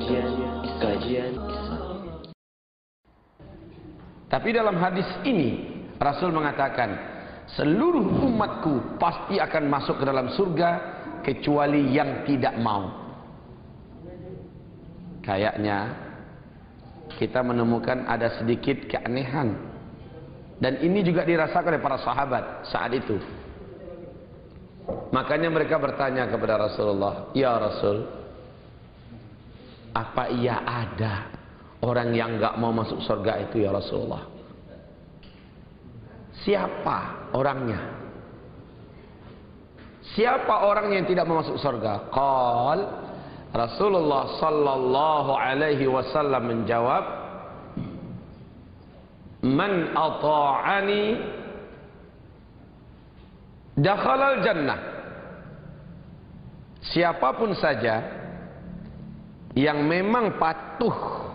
kajian kajian. Tapi dalam hadis ini Rasul mengatakan seluruh umatku pasti akan masuk ke dalam surga kecuali yang tidak mau. Kayaknya kita menemukan ada sedikit keanehan dan ini juga dirasakan oleh para sahabat saat itu. Makanya mereka bertanya kepada Rasulullah, "Ya Rasul, apa ia ada orang yang enggak mau masuk surga itu ya Rasulullah?" Siapa orangnya? Siapa orangnya yang tidak mau masuk surga? Qal Rasulullah sallallahu alaihi wasallam menjawab Man ata'ani dakhala al-jannah Siapapun saja yang memang patuh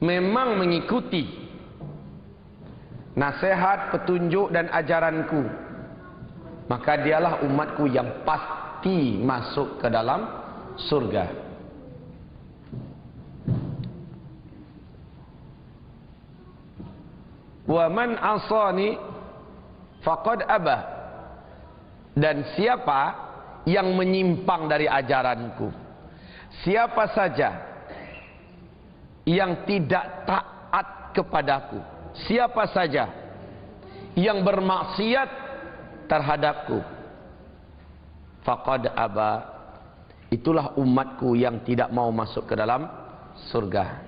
memang mengikuti nasihat, petunjuk dan ajaranku maka dialah umatku yang pasti masuk ke dalam surga. Wa man asani faqad abah dan siapa yang menyimpang dari ajaranku siapa saja yang tidak taat kepadaku siapa saja yang bermaksiat terhadapku faqad aba. Itulah umatku yang tidak mau masuk ke dalam surga.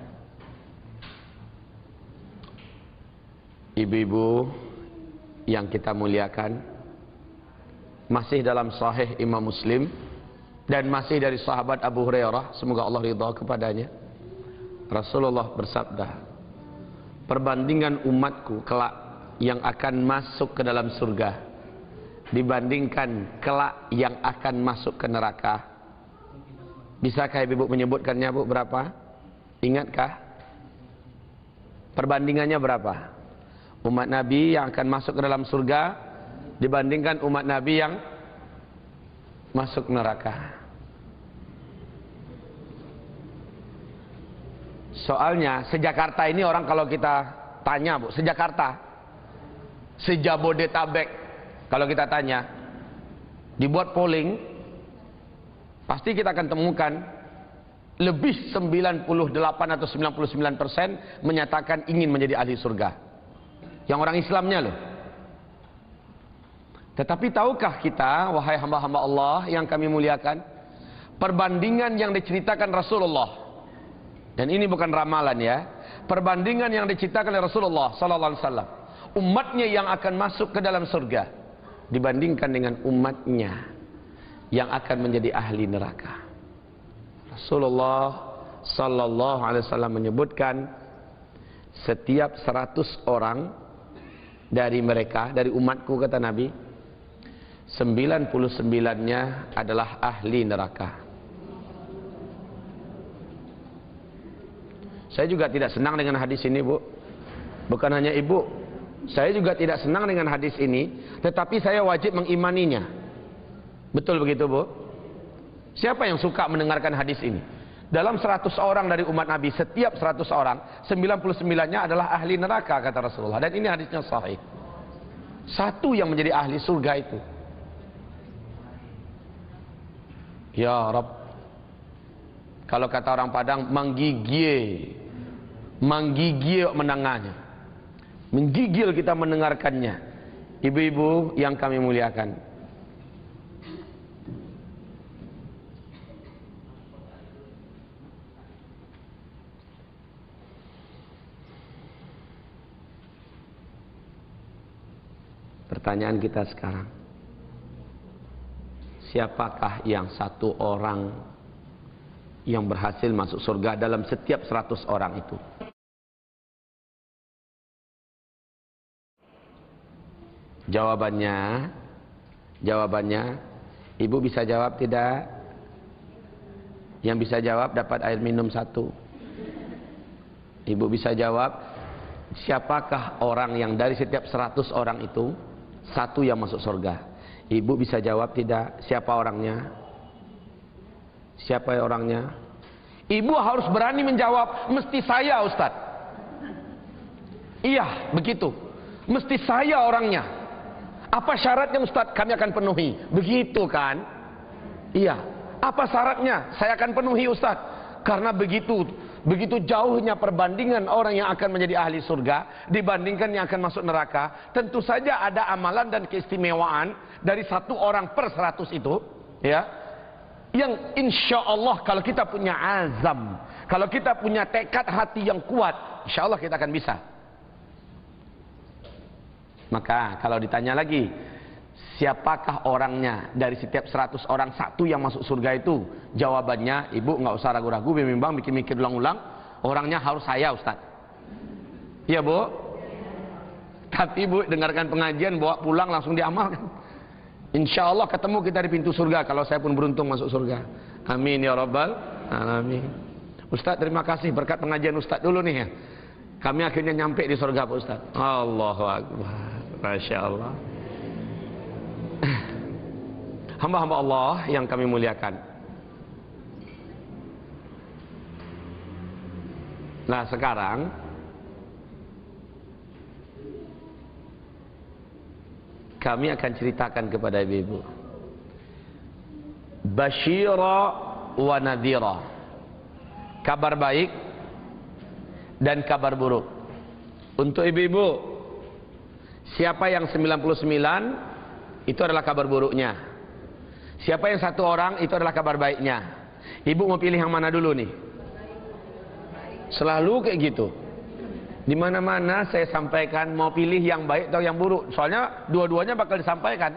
Ibu-ibu yang kita muliakan masih dalam sahih Imam Muslim dan masih dari sahabat Abu Hurairah semoga Allah ridha kepadanya. Rasulullah bersabda perbandingan umatku kelak yang akan masuk ke dalam surga dibandingkan kelak yang akan masuk ke neraka. Bisakah ibu menyebutkannya bu berapa? Ingatkah? Perbandingannya berapa? Umat Nabi yang akan masuk ke dalam surga dibandingkan umat Nabi yang masuk neraka Soalnya sejakarta ini orang kalau kita tanya bu, sejakarta, sejabodetabek, kalau kita tanya, dibuat polling, pasti kita akan temukan lebih 98 atau 99 persen menyatakan ingin menjadi ahli surga. Yang orang Islamnya loh. Tetapi tahukah kita, wahai hamba-hamba Allah yang kami muliakan, perbandingan yang diceritakan Rasulullah dan ini bukan ramalan ya. Perbandingan yang diciptakan oleh Rasulullah sallallahu alaihi wasallam. Umatnya yang akan masuk ke dalam surga dibandingkan dengan umatnya yang akan menjadi ahli neraka. Rasulullah sallallahu alaihi wasallam menyebutkan setiap 100 orang dari mereka dari umatku kata Nabi 99-nya adalah ahli neraka. Saya juga tidak senang dengan hadis ini, Bu. Bukan hanya ibu, saya juga tidak senang dengan hadis ini, tetapi saya wajib mengimaninya. Betul begitu, Bu? Siapa yang suka mendengarkan hadis ini? Dalam 100 orang dari umat Nabi, setiap 100 orang, 99-nya adalah ahli neraka, kata Rasulullah. Dan ini hadisnya sahih. Satu yang menjadi ahli surga itu. Ya Rabb. Kalau kata orang Padang, menggigil menggigil mendengarnya menggigil kita mendengarkannya. Ibu-ibu yang kami muliakan. Pertanyaan kita sekarang siapakah yang satu orang yang berhasil masuk surga dalam setiap seratus orang itu Jawabannya, jawabannya, ibu bisa jawab tidak? Yang bisa jawab dapat air minum satu. Ibu bisa jawab, siapakah orang yang dari setiap seratus orang itu, satu yang masuk surga? Ibu bisa jawab tidak? Siapa orangnya? Siapa orangnya? Ibu harus berani menjawab, mesti saya Ustaz. Iya, begitu. Mesti saya orangnya. Apa syaratnya Ustaz? Kami akan penuhi. Begitu kan? Iya. Apa syaratnya? Saya akan penuhi Ustaz. Karena begitu begitu jauhnya perbandingan orang yang akan menjadi ahli surga dibandingkan yang akan masuk neraka. Tentu saja ada amalan dan keistimewaan dari satu orang per seratus itu. Ya, yang insya Allah kalau kita punya azam, kalau kita punya tekad hati yang kuat, insya Allah kita akan bisa. Maka kalau ditanya lagi, siapakah orangnya dari setiap 100 orang satu yang masuk surga itu? Jawabannya, ibu nggak usah ragu-ragu, bimbang bikin mikir ulang-ulang, orangnya harus saya Ustaz. Iya bu? Tapi bu dengarkan pengajian, bawa pulang langsung diamalkan. Insya Allah ketemu kita di pintu surga kalau saya pun beruntung masuk surga. Amin ya Rabbal Alamin. Ustaz terima kasih berkat pengajian Ustaz dulu nih ya. Kami akhirnya nyampe di surga Pak Ustaz. Allahu Akbar. Masya Allah. Hamba-hamba Allah yang kami muliakan. Nah sekarang kami akan ceritakan kepada ibu-ibu. Bashira wa nadhira. Kabar baik dan kabar buruk. Untuk ibu-ibu, siapa yang 99 itu adalah kabar buruknya. Siapa yang satu orang itu adalah kabar baiknya. Ibu mau pilih yang mana dulu nih? Selalu kayak gitu. Di mana-mana saya sampaikan mau pilih yang baik atau yang buruk. Soalnya dua-duanya bakal disampaikan.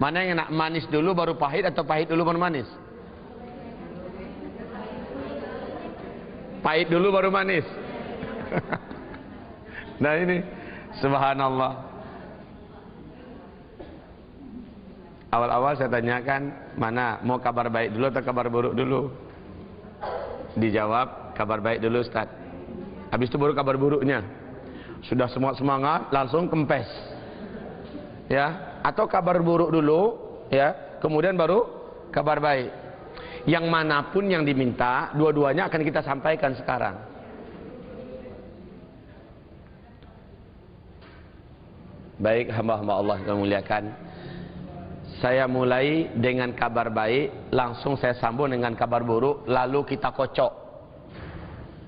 Mana yang nak manis dulu baru pahit atau pahit dulu baru manis? Pahit dulu baru manis. nah ini subhanallah. Awal-awal saya tanyakan mana mau kabar baik dulu atau kabar buruk dulu? Dijawab kabar baik dulu Ustaz. Habis itu baru kabar buruknya. Sudah semua semangat, langsung kempes. Ya, atau kabar buruk dulu, ya, kemudian baru kabar baik. Yang mana pun yang diminta, dua-duanya akan kita sampaikan sekarang. Baik hamba-hamba Allah yang muliakan. Saya mulai dengan kabar baik, langsung saya sambung dengan kabar buruk, lalu kita kocok.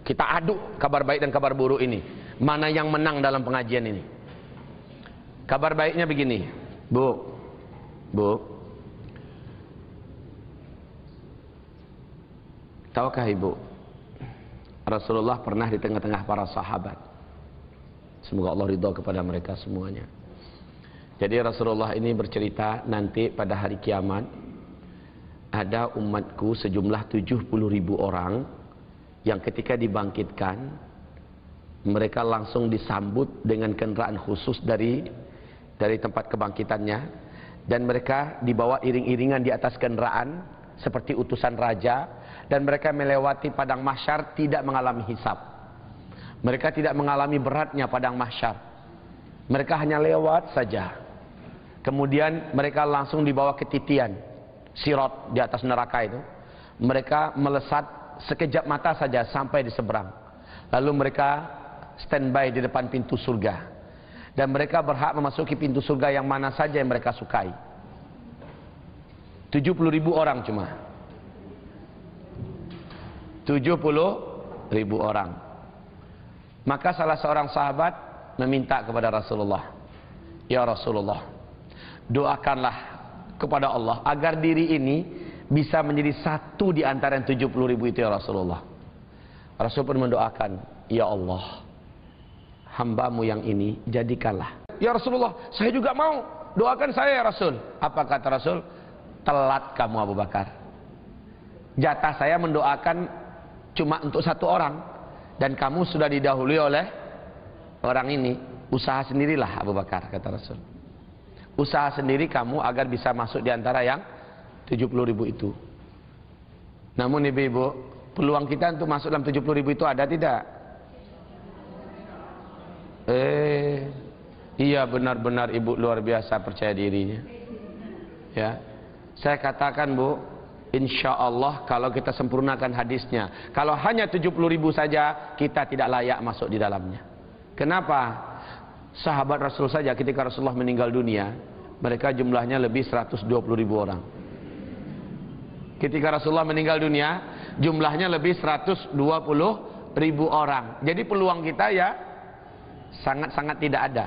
Kita aduk kabar baik dan kabar buruk ini. Mana yang menang dalam pengajian ini? Kabar baiknya begini, Bu, Bu. Tahukah Ibu, Rasulullah pernah di tengah-tengah para sahabat. Semoga Allah ridho kepada mereka semuanya. Jadi Rasulullah ini bercerita nanti pada hari kiamat ada umatku sejumlah 70 ribu orang yang ketika dibangkitkan mereka langsung disambut dengan kendaraan khusus dari dari tempat kebangkitannya dan mereka dibawa iring-iringan di atas kendaraan seperti utusan raja dan mereka melewati padang mahsyar tidak mengalami hisap. Mereka tidak mengalami beratnya padang mahsyar. Mereka hanya lewat saja. Kemudian mereka langsung dibawa ke titian sirot di atas neraka itu. Mereka melesat sekejap mata saja sampai di seberang. Lalu mereka standby di depan pintu surga. Dan mereka berhak memasuki pintu surga yang mana saja yang mereka sukai. 70 ribu orang cuma. 70 ribu orang. Maka salah seorang sahabat meminta kepada Rasulullah. Ya Rasulullah, doakanlah kepada Allah agar diri ini bisa menjadi satu di antara yang 70 ribu itu ya Rasulullah. Rasul pun mendoakan, Ya Allah, hambamu yang ini jadikanlah. Ya Rasulullah, saya juga mau. Doakan saya ya Rasul. Apa kata Rasul? Telat kamu Abu Bakar. Jatah saya mendoakan cuma untuk satu orang. Dan kamu sudah didahului oleh orang ini. Usaha sendirilah Abu Bakar, kata Rasul. Usaha sendiri kamu agar bisa masuk di antara yang 70 ribu itu. Namun ibu-ibu, peluang kita untuk masuk dalam 70 ribu itu ada tidak? Eh, iya benar-benar ibu luar biasa percaya dirinya. Ya, saya katakan bu, Insya Allah kalau kita sempurnakan hadisnya. Kalau hanya 70 ribu saja, kita tidak layak masuk di dalamnya. Kenapa? Sahabat Rasul saja ketika Rasulullah meninggal dunia, mereka jumlahnya lebih 120 ribu orang. Ketika Rasulullah meninggal dunia, jumlahnya lebih 120 ribu orang. Jadi peluang kita ya sangat-sangat tidak ada.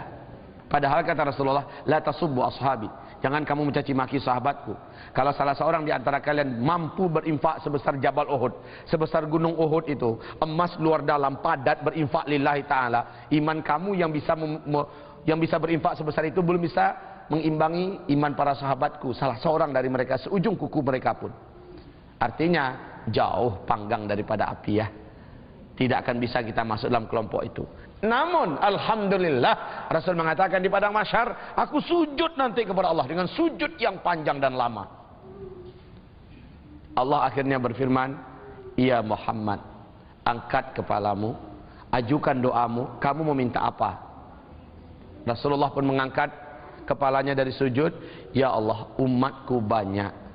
Padahal kata Rasulullah, la tasubbu ashabi. Jangan kamu mencaci maki sahabatku. Kalau salah seorang di antara kalian mampu berinfak sebesar Jabal Uhud, sebesar gunung Uhud itu, emas luar dalam padat berinfak lillahi taala, iman kamu yang bisa yang bisa berinfak sebesar itu belum bisa mengimbangi iman para sahabatku, salah seorang dari mereka seujung kuku mereka pun. Artinya jauh panggang daripada api ya. Tidak akan bisa kita masuk dalam kelompok itu. Namun alhamdulillah Rasul mengatakan di padang mahsyar, aku sujud nanti kepada Allah dengan sujud yang panjang dan lama. Allah akhirnya berfirman, "Ya Muhammad, angkat kepalamu, ajukan doamu, kamu meminta apa?" Rasulullah pun mengangkat kepalanya dari sujud, "Ya Allah, umatku banyak.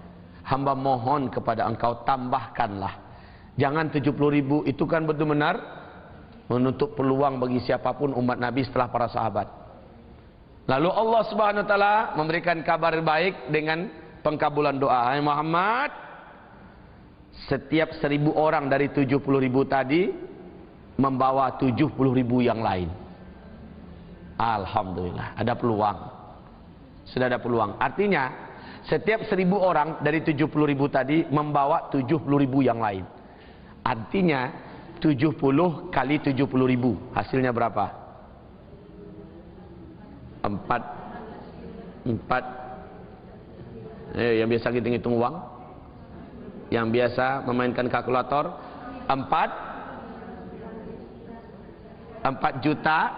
Hamba mohon kepada Engkau tambahkanlah. Jangan 70 ribu, itu kan betul benar menutup peluang bagi siapapun umat Nabi setelah para sahabat. Lalu Allah Subhanahu wa taala memberikan kabar baik dengan pengkabulan doa. Hai Muhammad, setiap seribu orang dari tujuh puluh ribu tadi membawa tujuh puluh ribu yang lain. Alhamdulillah, ada peluang. Sudah ada peluang. Artinya, setiap seribu orang dari tujuh puluh ribu tadi membawa tujuh puluh ribu yang lain. Artinya, 70 kali 70 ribu. Hasilnya berapa? 4 4 eh, yang biasa hitung-hitung uang. Yang biasa memainkan kalkulator. 4 4 juta.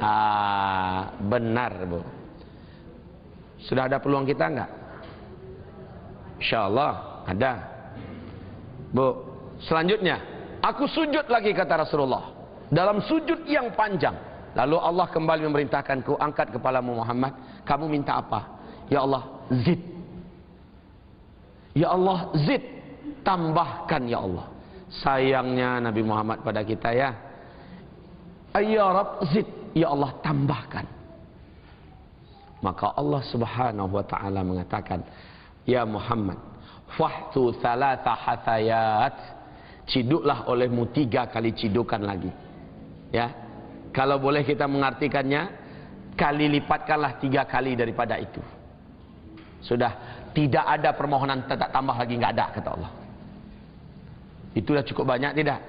Ah, benar bu sudah ada peluang kita enggak insyaallah ada bu selanjutnya Aku sujud lagi kata Rasulullah. Dalam sujud yang panjang. Lalu Allah kembali memerintahkanku, angkat kepalamu Muhammad. Kamu minta apa? Ya Allah, zid. Ya Allah, zid. Tambahkan ya Allah. Sayangnya Nabi Muhammad pada kita ya. Ya Rab, zid. Ya Allah, tambahkan. Maka Allah subhanahu wa ta'ala mengatakan, Ya Muhammad, fahtu thalatha hathayat ciduklah olehmu tiga kali cidukan lagi. Ya, kalau boleh kita mengartikannya, kali lipatkanlah tiga kali daripada itu. Sudah tidak ada permohonan tetap tambah lagi nggak ada kata Allah. Itulah cukup banyak tidak?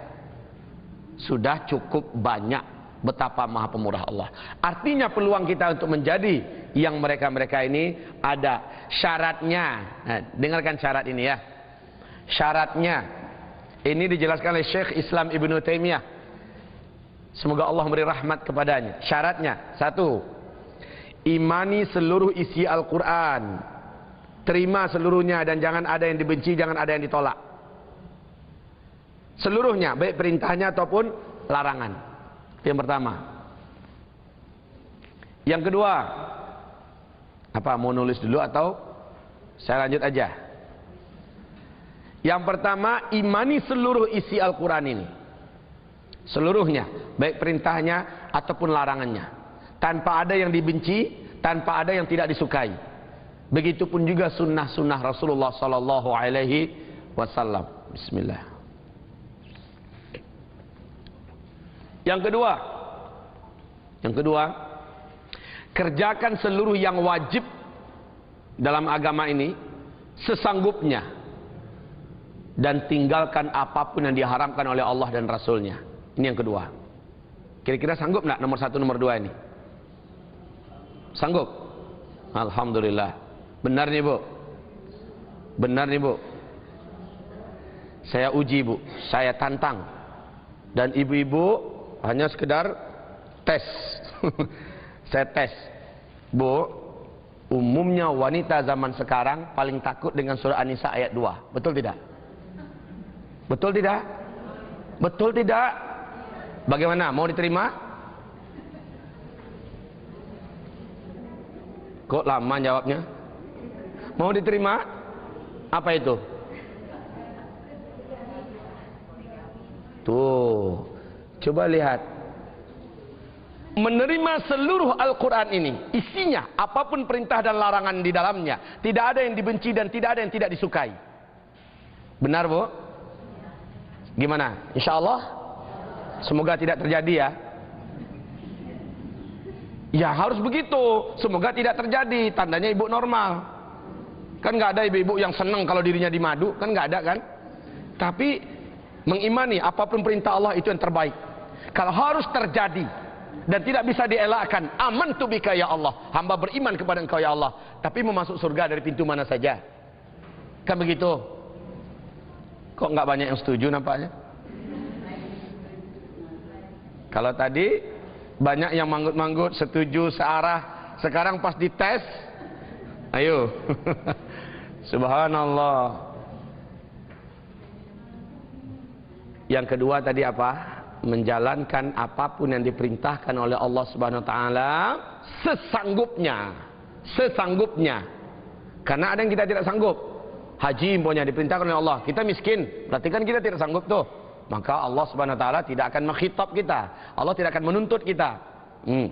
Sudah cukup banyak betapa maha pemurah Allah. Artinya peluang kita untuk menjadi yang mereka-mereka ini ada syaratnya. Nah, dengarkan syarat ini ya. Syaratnya ini dijelaskan oleh Syekh Islam Ibn Taimiyah. Semoga Allah memberi rahmat kepadanya. Syaratnya, satu, imani seluruh isi Al-Quran. Terima seluruhnya dan jangan ada yang dibenci, jangan ada yang ditolak. Seluruhnya, baik perintahnya ataupun larangan. Yang pertama. Yang kedua, apa mau nulis dulu atau saya lanjut aja? Yang pertama, imani seluruh isi Al-Quran ini. Seluruhnya, baik perintahnya ataupun larangannya. Tanpa ada yang dibenci, tanpa ada yang tidak disukai. Begitupun juga sunnah-sunnah Rasulullah Sallallahu Alaihi Wasallam. Bismillah. Yang kedua, yang kedua, kerjakan seluruh yang wajib dalam agama ini sesanggupnya dan tinggalkan apa pun yang diharamkan oleh Allah dan Rasulnya. Ini yang kedua. Kira-kira sanggup nggak nomor satu, nomor dua ini? Sanggup? Alhamdulillah. Benar nih bu? Benar nih bu? Saya uji bu, saya tantang. Dan ibu-ibu hanya sekedar tes. saya tes. Bu, umumnya wanita zaman sekarang paling takut dengan surah An-Nisa ayat 2. Betul tidak? Betul tidak? Betul tidak? Bagaimana? Mau diterima? Kok lama jawabnya? Mau diterima? Apa itu? Tuh. Coba lihat. Menerima seluruh Al-Quran ini. Isinya. Apa pun perintah dan larangan di dalamnya. Tidak ada yang dibenci dan tidak ada yang tidak disukai. Benar bu? Gimana? Insya Allah? Semoga tidak terjadi ya. Ya harus begitu. Semoga tidak terjadi. Tandanya ibu normal. Kan nggak ada ibu-ibu yang senang kalau dirinya dimadu. Kan nggak ada kan? Tapi mengimani apa pun perintah Allah itu yang terbaik. Kalau harus terjadi dan tidak bisa dielakkan, aman tu bika ya Allah. Hamba beriman kepada Engkau ya Allah. Tapi mau masuk surga dari pintu mana saja. Kan begitu? Kok nggak banyak yang setuju nampaknya? Kalau tadi banyak yang manggut-manggut setuju searah. Sekarang pas dites, ayo. Subhanallah. Yang kedua tadi apa? Menjalankan apa pun yang diperintahkan oleh Allah Subhanahu wa taala sesanggupnya. Sesanggupnya. Karena ada yang kita tidak sanggup. Haji umpamanya diperintahkan oleh Allah, kita miskin, berarti kan kita tidak sanggup tuh. Maka Allah Subhanahu wa taala tidak akan mengkhitab kita. Allah tidak akan menuntut kita. Hmm.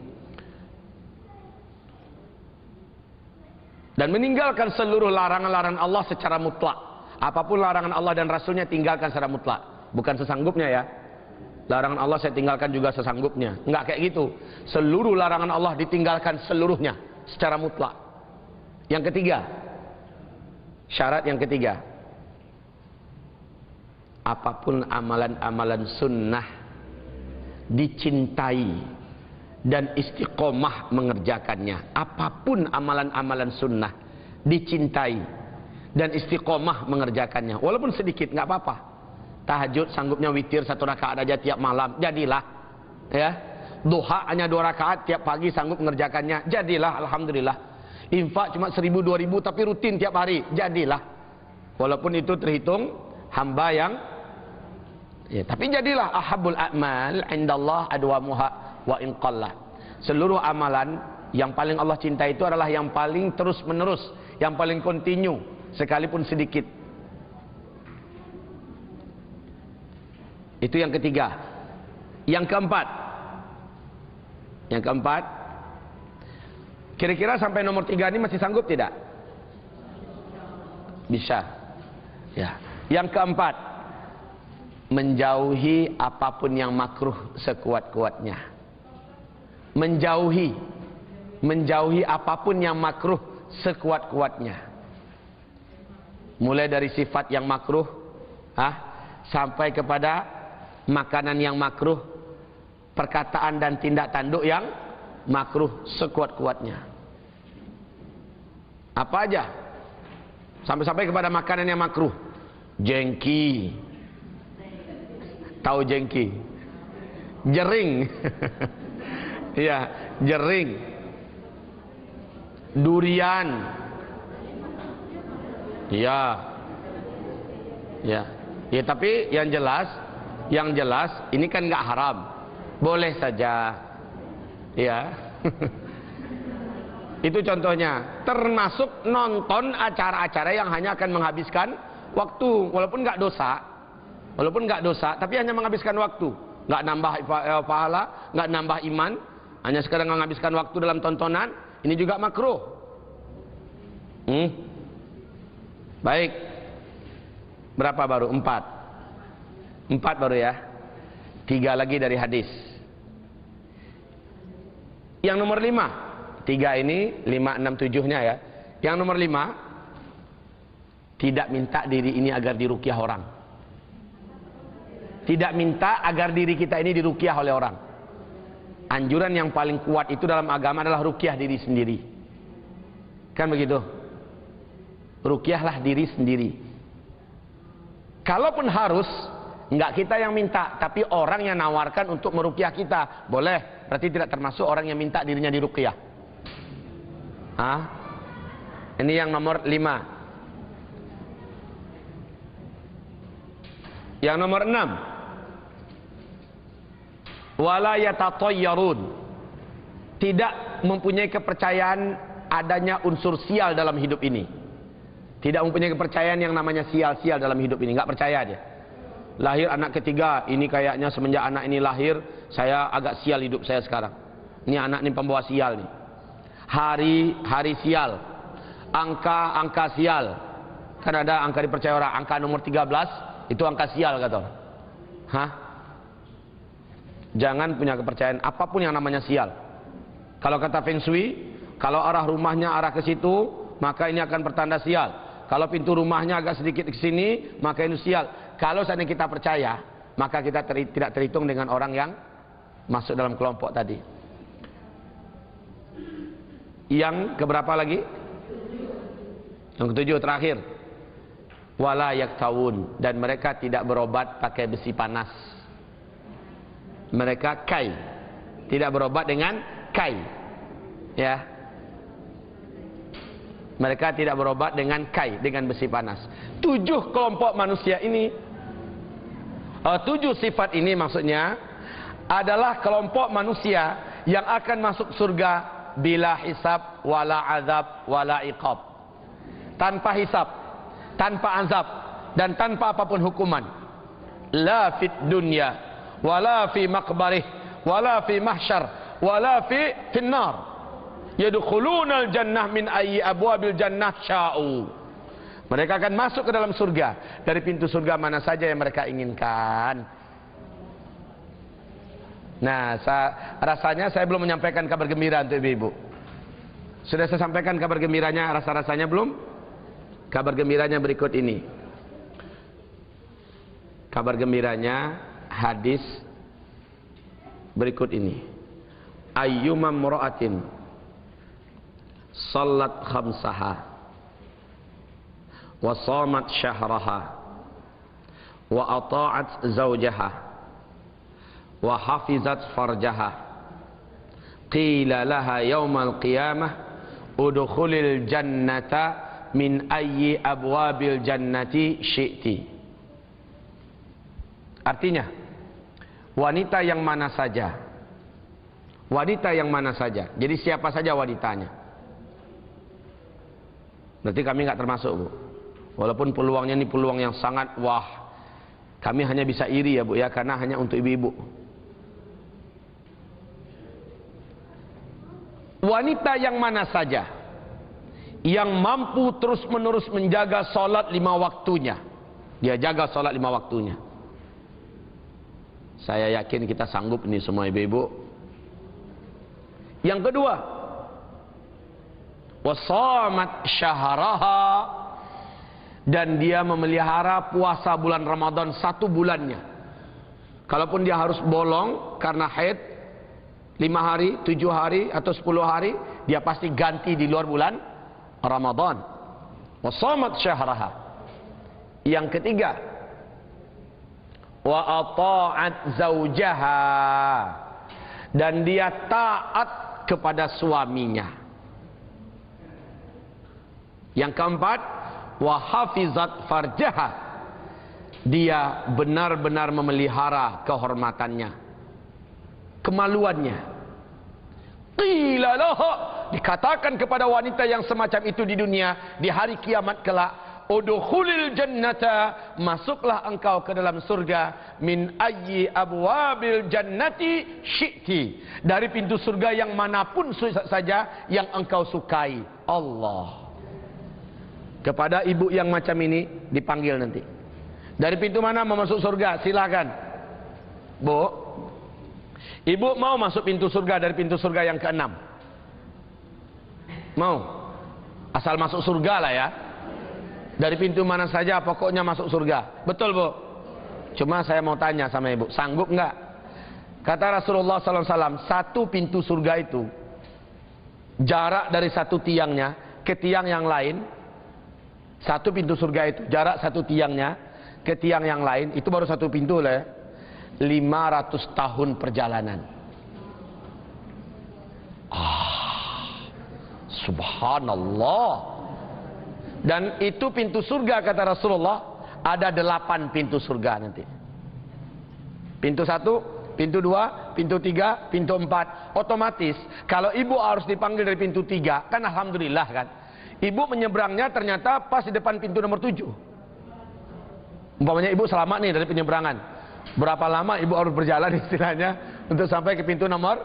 Dan meninggalkan seluruh larangan-larangan Allah secara mutlak. Apa pun larangan Allah dan Rasulnya tinggalkan secara mutlak. Bukan sesanggupnya ya. Larangan Allah saya tinggalkan juga sesanggupnya. Enggak kayak gitu. Seluruh larangan Allah ditinggalkan seluruhnya secara mutlak. Yang ketiga. Syarat yang ketiga. Apa pun amalan-amalan sunnah dicintai dan istiqomah mengerjakannya. Apa pun amalan-amalan sunnah dicintai dan istiqomah mengerjakannya. Walaupun sedikit nggak apa-apa tahajud sanggupnya witir satu rakaat aja tiap malam jadilah ya. Duha hanya dua rakaat tiap pagi sanggup mengerjakannya jadilah alhamdulillah. Infak cuma seribu dua ribu tapi rutin tiap hari jadilah. Walaupun itu terhitung hamba yang ya tapi jadilah ahabul a'mal indallah adwamuha wa in seluruh amalan yang paling Allah cinta itu adalah yang paling terus menerus yang paling kontinu sekalipun sedikit Itu yang ketiga. Yang keempat. Yang keempat. Kira-kira sampai nomor tiga ini masih sanggup tidak? Bisa. Ya. Yang keempat. Menjauhi apa pun yang makruh sekuat-kuatnya. Menjauhi. Menjauhi apa pun yang makruh sekuat-kuatnya. Mulai dari sifat yang makruh. Ah, sampai kepada makanan yang makruh, perkataan dan tindak tanduk yang makruh sekuat-kuatnya. Apa aja? Sampai-sampai kepada makanan yang makruh. Jengki. Tahu jengki? Jering. Iya, jering. Durian. Iya. Ya. Ya, tapi yang jelas yang jelas ini kan nggak haram. Boleh saja. Ya. Itu contohnya. Termasuk nonton acara-acara yang hanya akan menghabiskan waktu. Walaupun nggak dosa. Walaupun nggak dosa tapi hanya menghabiskan waktu. Nggak nambah eh, pahala nggak nambah iman. Hanya sekarang menghabiskan waktu dalam tontonan. Ini juga makruh. Hmm? baik. Berapa baru? Empat Empat baru ya. Tiga lagi dari hadis. Yang nomor lima. Tiga ini, lima, enam, tujuhnya ya. Yang nomor lima. Tidak minta diri ini agar dirukiah orang. Tidak minta agar diri kita ini dirukiah oleh orang. Anjuran yang paling kuat itu dalam agama adalah rukiah diri sendiri. Kan begitu? Rukiahlah diri sendiri. Kalaupun harus, Enggak kita yang minta, tapi orang yang nawarkan untuk merukyah kita. Boleh, berarti tidak termasuk orang yang minta dirinya dirukyah. Hah? Ini yang nomor lima. Yang nomor enam. Wala yatatayyarun. Tidak mempunyai kepercayaan adanya unsur sial dalam hidup ini. Tidak mempunyai kepercayaan yang namanya sial-sial dalam hidup ini. Nggak percaya dia. Lahir anak ketiga, ini kayaknya semenjak anak ini lahir, saya agak sial hidup saya sekarang. Ini anak ini pembawa sial nih. Hari, hari sial. Angka, angka sial. Kan ada angka dipercaya orang, angka nomor 13, itu angka sial kata orang. Hah? Jangan punya kepercayaan apa pun yang namanya sial. Kalau kata Feng Shui, kalau arah rumahnya arah ke situ, maka ini akan pertanda sial. Kalau pintu rumahnya agak sedikit ke sini, maka ini sial. Kalau seandainya kita percaya, maka kita ter, tidak terhitung dengan orang yang masuk dalam kelompok tadi. Yang keberapa lagi? Yang ketujuh terakhir. Wala yaktawun dan mereka tidak berobat pakai besi panas. Mereka kai. Tidak berobat dengan kai. Ya. Mereka tidak berobat dengan kai, dengan besi panas. Tujuh kelompok manusia ini, uh, tujuh sifat ini maksudnya adalah kelompok manusia yang akan masuk surga bila hisab, wala azab, wala iqab. Tanpa hisab, tanpa azab, dan tanpa apapun hukuman. La fit dunya, wala fi maqbarih, wala fi mahsyar, wala fi finnar yadkhuluna al-jannah min ayyi abwabil jannah sya'u. Mereka akan masuk ke dalam surga dari pintu surga mana saja yang mereka inginkan. Nah, saya, rasanya saya belum menyampaikan kabar gembira untuk ibu-ibu. Sudah saya sampaikan kabar gembiranya, rasa-rasanya belum? Kabar gembiranya berikut ini. Kabar gembiranya hadis berikut ini. Ayyuma mura'atin salat khamsaha wa samat syahraha wa ata'at zawjaha wa hafizat farjaha qila laha yawmal qiyamah udkhulil jannata min ayyi artinya wanita yang mana saja. Wanita yang mana saja. Jadi siapa saja wanitanya? Berarti kami nggak termasuk bu. Walaupun peluangnya ini peluang yang sangat wah. Kami hanya bisa iri ya bu ya karena hanya untuk ibu-ibu. Wanita yang mana saja yang mampu terus menerus menjaga solat lima waktunya. Dia jaga solat lima waktunya. Saya yakin kita sanggup ini semua ibu-ibu. Yang kedua, wasamat syahraha dan dia memelihara puasa bulan Ramadan satu bulannya. Kalaupun dia harus bolong karena haid lima hari, tujuh hari atau sepuluh hari, dia pasti ganti di luar bulan Ramadan. Wasamat syahraha. Yang ketiga, wa ata'at zaujaha dan dia taat kepada suaminya. Yang keempat, wa hafizat farjaha. Dia benar-benar memelihara kehormatannya. Kemaluannya. Qila lahu dikatakan kepada wanita yang semacam itu di dunia di hari kiamat kelak Udkhulil jannata masuklah engkau ke dalam surga min ayyi abwabil jannati syi'ti dari pintu surga yang manapun saja yang engkau sukai Allah kepada ibu yang macam ini dipanggil nanti. Dari pintu mana mau masuk surga? Silakan. Bu. Ibu mau masuk pintu surga dari pintu surga yang keenam? Mau? Asal masuk surga lah ya. Dari pintu mana saja pokoknya masuk surga. Betul bu? Cuma saya mau tanya sama ibu, sanggup nggak? Kata Rasulullah SAW, satu pintu surga itu jarak dari satu tiangnya ke tiang yang lain satu pintu surga itu, jarak satu tiangnya ke tiang yang lain, itu baru satu pintu lah ya. 500 tahun perjalanan. Ah, subhanallah. Dan itu pintu surga kata Rasulullah, ada delapan pintu surga nanti. Pintu satu, pintu dua, pintu tiga, pintu empat. Otomatis, kalau ibu harus dipanggil dari pintu tiga, kan Alhamdulillah kan. Ibu menyeberangnya ternyata pas di depan pintu nomor tujuh. Umpamanya ibu selamat nih dari penyeberangan. Berapa lama ibu harus berjalan istilahnya untuk sampai ke pintu nomor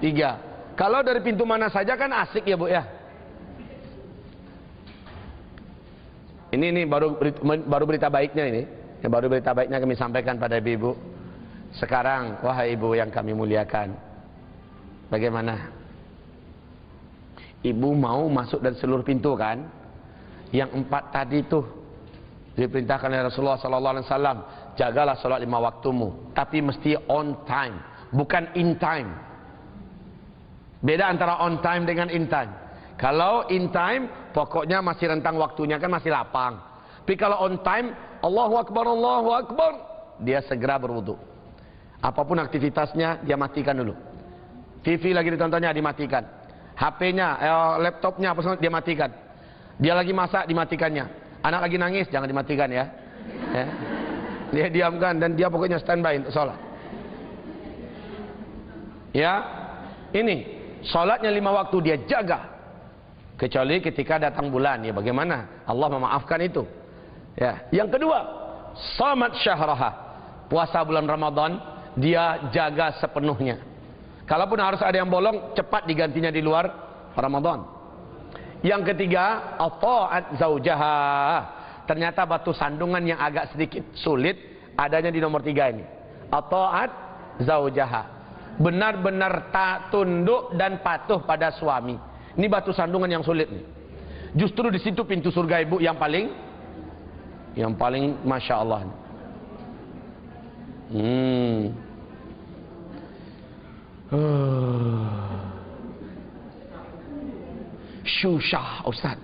tiga. Kalau dari pintu mana saja kan asik ya bu ya. Ini ini baru baru berita baiknya ini. Yang baru berita baiknya kami sampaikan pada ibu-ibu. Sekarang wahai ibu yang kami muliakan. Bagaimana? Ibu mau masuk dari seluruh pintu kan? Yang empat tadi tuh diperintahkan oleh Rasulullah wasallam, jagalah salat lima waktumu, tapi mesti on time, bukan in time. Beda antara on time dengan in time. Kalau in time, pokoknya masih rentang waktunya kan masih lapang. Tapi kalau on time, Allahu Akbar, Allahu Akbar, dia segera berwudu. Apapun aktivitasnya, dia matikan dulu. TV lagi ditontonnya, dimatikan. HP-nya, eh, laptopnya, apa dia matikan. Dia lagi masak, dimatikannya. Anak lagi nangis, jangan dimatikan ya. ya. Dia diamkan dan dia pokoknya standby untuk sholat. Ya, ini sholatnya lima waktu dia jaga kecuali ketika datang bulan ya bagaimana Allah memaafkan itu ya yang kedua samat syahraha puasa bulan Ramadan dia jaga sepenuhnya kalaupun harus ada yang bolong cepat digantinya di luar Ramadan yang ketiga ataat zaujaha ternyata batu sandungan yang agak sedikit sulit adanya di nomor tiga ini ataat zaujaha benar-benar tak tunduk dan patuh pada suami ini batu sandungan yang sulit nih. Justru di situ pintu surga ibu yang paling yang paling masya Allah. Hmm. Uh. Syushah Ustaz.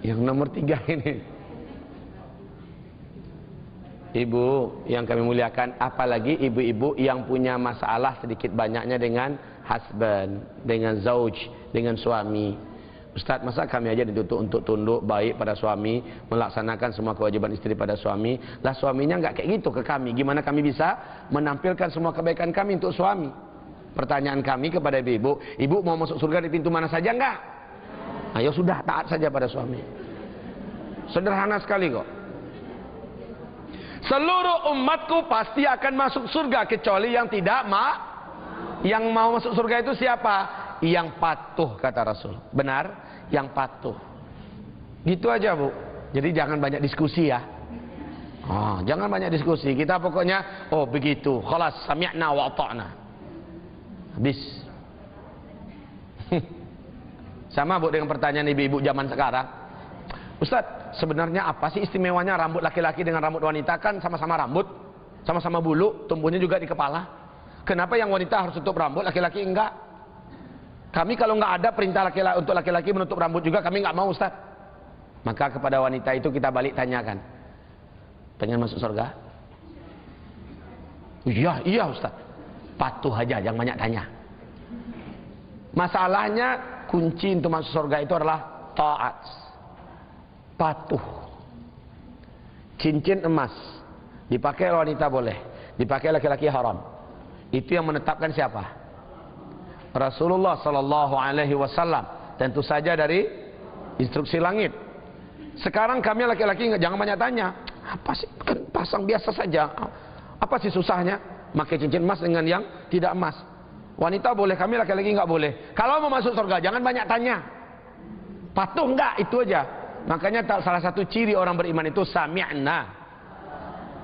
Yang nomor tiga ini. Ibu yang kami muliakan, apalagi ibu-ibu yang punya masalah sedikit banyaknya dengan husband, dengan zauj, dengan suami. Ustaz, masa kami aja ditutup untuk tunduk baik pada suami, melaksanakan semua kewajiban istri pada suami. Lah suaminya enggak kayak gitu ke kami. Gimana kami bisa menampilkan semua kebaikan kami untuk suami? Pertanyaan kami kepada ibu-ibu, ibu mau masuk surga di pintu mana saja enggak? Ayo sudah taat saja pada suami. Sederhana sekali kok. Seluruh umatku pasti akan masuk surga kecuali yang tidak mak. Yang mau masuk surga itu siapa? yang patuh kata Rasul. Benar? Yang patuh. Gitu aja, Bu. Jadi jangan banyak diskusi ya. Oh, jangan banyak diskusi. Kita pokoknya oh begitu. Khalas sami'na wa. Habis. Sama Bu dengan pertanyaan ibu-ibu zaman sekarang. Ustaz, sebenarnya apa sih istimewanya rambut laki-laki dengan rambut wanita kan sama-sama rambut, sama-sama bulu, tumbuhnya juga di kepala. Kenapa yang wanita harus tutup rambut, laki-laki enggak? Kami kalau nggak ada perintah laki-laki untuk laki-laki menutup rambut juga kami nggak mau Ustaz. Maka kepada wanita itu kita balik tanyakan. Pengen masuk surga? Iya, iya Ustaz. Patuh aja, jangan banyak tanya. Masalahnya kunci untuk masuk surga itu adalah taat. Patuh. Cincin emas dipakai wanita boleh, dipakai laki-laki haram. Itu yang menetapkan siapa? Rasulullah sallallahu alaihi wasallam tentu saja dari instruksi langit sekarang kami laki-laki jangan banyak tanya apa sih kan pasang biasa saja apa sih susahnya pakai cincin emas dengan yang tidak emas. Wanita boleh kami laki-laki enggak boleh. Kalau mau masuk surga jangan banyak tanya. Patuh enggak itu aja. Makanya salah satu ciri orang beriman itu sami'na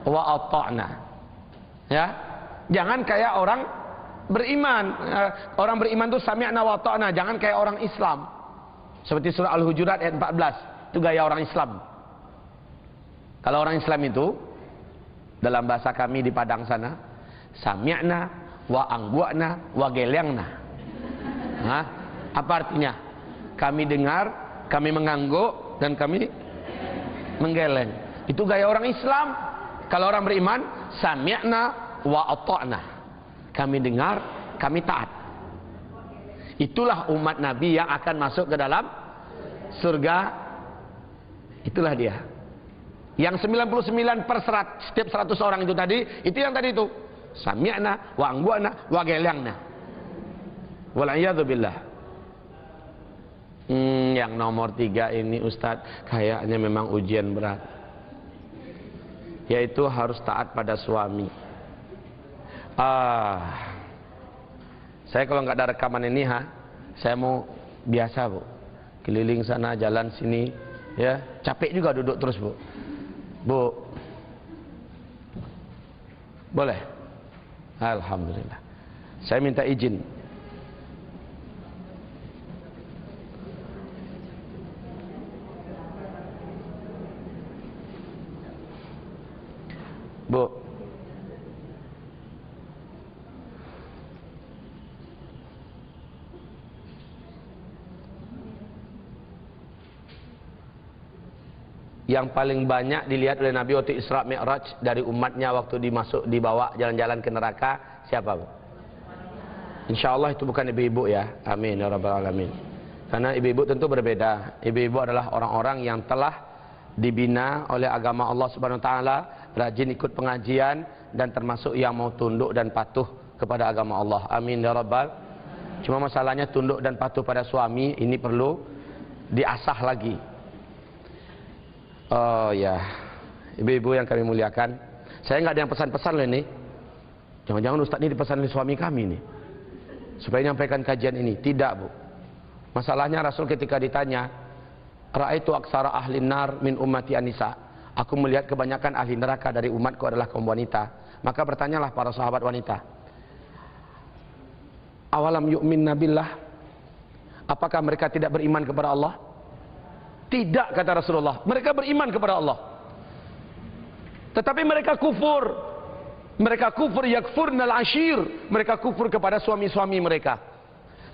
wa ata'na. Ya? Jangan kayak orang beriman. Eh, orang beriman itu sami'na wa ta'na, jangan kayak orang Islam. Seperti surah Al-Hujurat ayat 14, itu gaya orang Islam. Kalau orang Islam itu dalam bahasa kami di Padang sana, sami'na wa anggua'na wa gelyangna. Hah? Apa artinya? Kami dengar, kami mengangguk dan kami menggeleng. Itu gaya orang Islam. Kalau orang beriman, sami'na wa ata'na kami dengar, kami taat. Itulah umat Nabi yang akan masuk ke dalam surga. Itulah dia. Yang 99 per 100, setiap 100 orang itu tadi, itu yang tadi itu. Sami'na, wa anggu'na, wa gelyangna. Wal'iyadu billah. Hmm, yang nomor tiga ini Ustadz kayaknya memang ujian berat. Yaitu harus taat pada suami. Ah saya kalau nggak ada rekaman ini ha saya mau biasa bu. Keliling sana jalan sini ya. Capek juga duduk terus bu. Bu. Boleh alhamdulillah. Saya minta izin Bu. Yang paling banyak dilihat oleh Nabi waktu Isra Mi'raj dari umatnya waktu dimasuk dibawa jalan-jalan ke neraka siapa bu? Insya Allah itu bukan ibu-ibu ya. Amin ya rabbal alamin. Karena ibu-ibu tentu berbeda. Ibu-ibu adalah orang-orang yang telah dibina oleh agama Allah Subhanahu wa taala rajin ikut pengajian dan termasuk yang mau tunduk dan patuh kepada agama Allah. Amin ya rabbal. Cuma masalahnya tunduk dan patuh pada suami ini perlu diasah lagi. Oh ya, ibu-ibu yang kami muliakan, saya nggak ada yang pesan-pesan loh ini. Jangan-jangan Ustaz ini dipesan oleh suami kami nih. Supaya menyampaikan kajian ini. Tidak bu. Masalahnya Rasul ketika ditanya, Ra'aitu aksara ahli nar min ummati anisa. Aku melihat kebanyakan ahli neraka dari umatku adalah kaum wanita. Maka bertanyalah para sahabat wanita. Awalam yu'min nabillah. Apakah mereka tidak beriman kepada Allah? Tidak kata Rasulullah. Mereka beriman kepada Allah. Tetapi mereka kufur. Mereka kufur yakfurnal ashir. Mereka kufur kepada suami-suami mereka.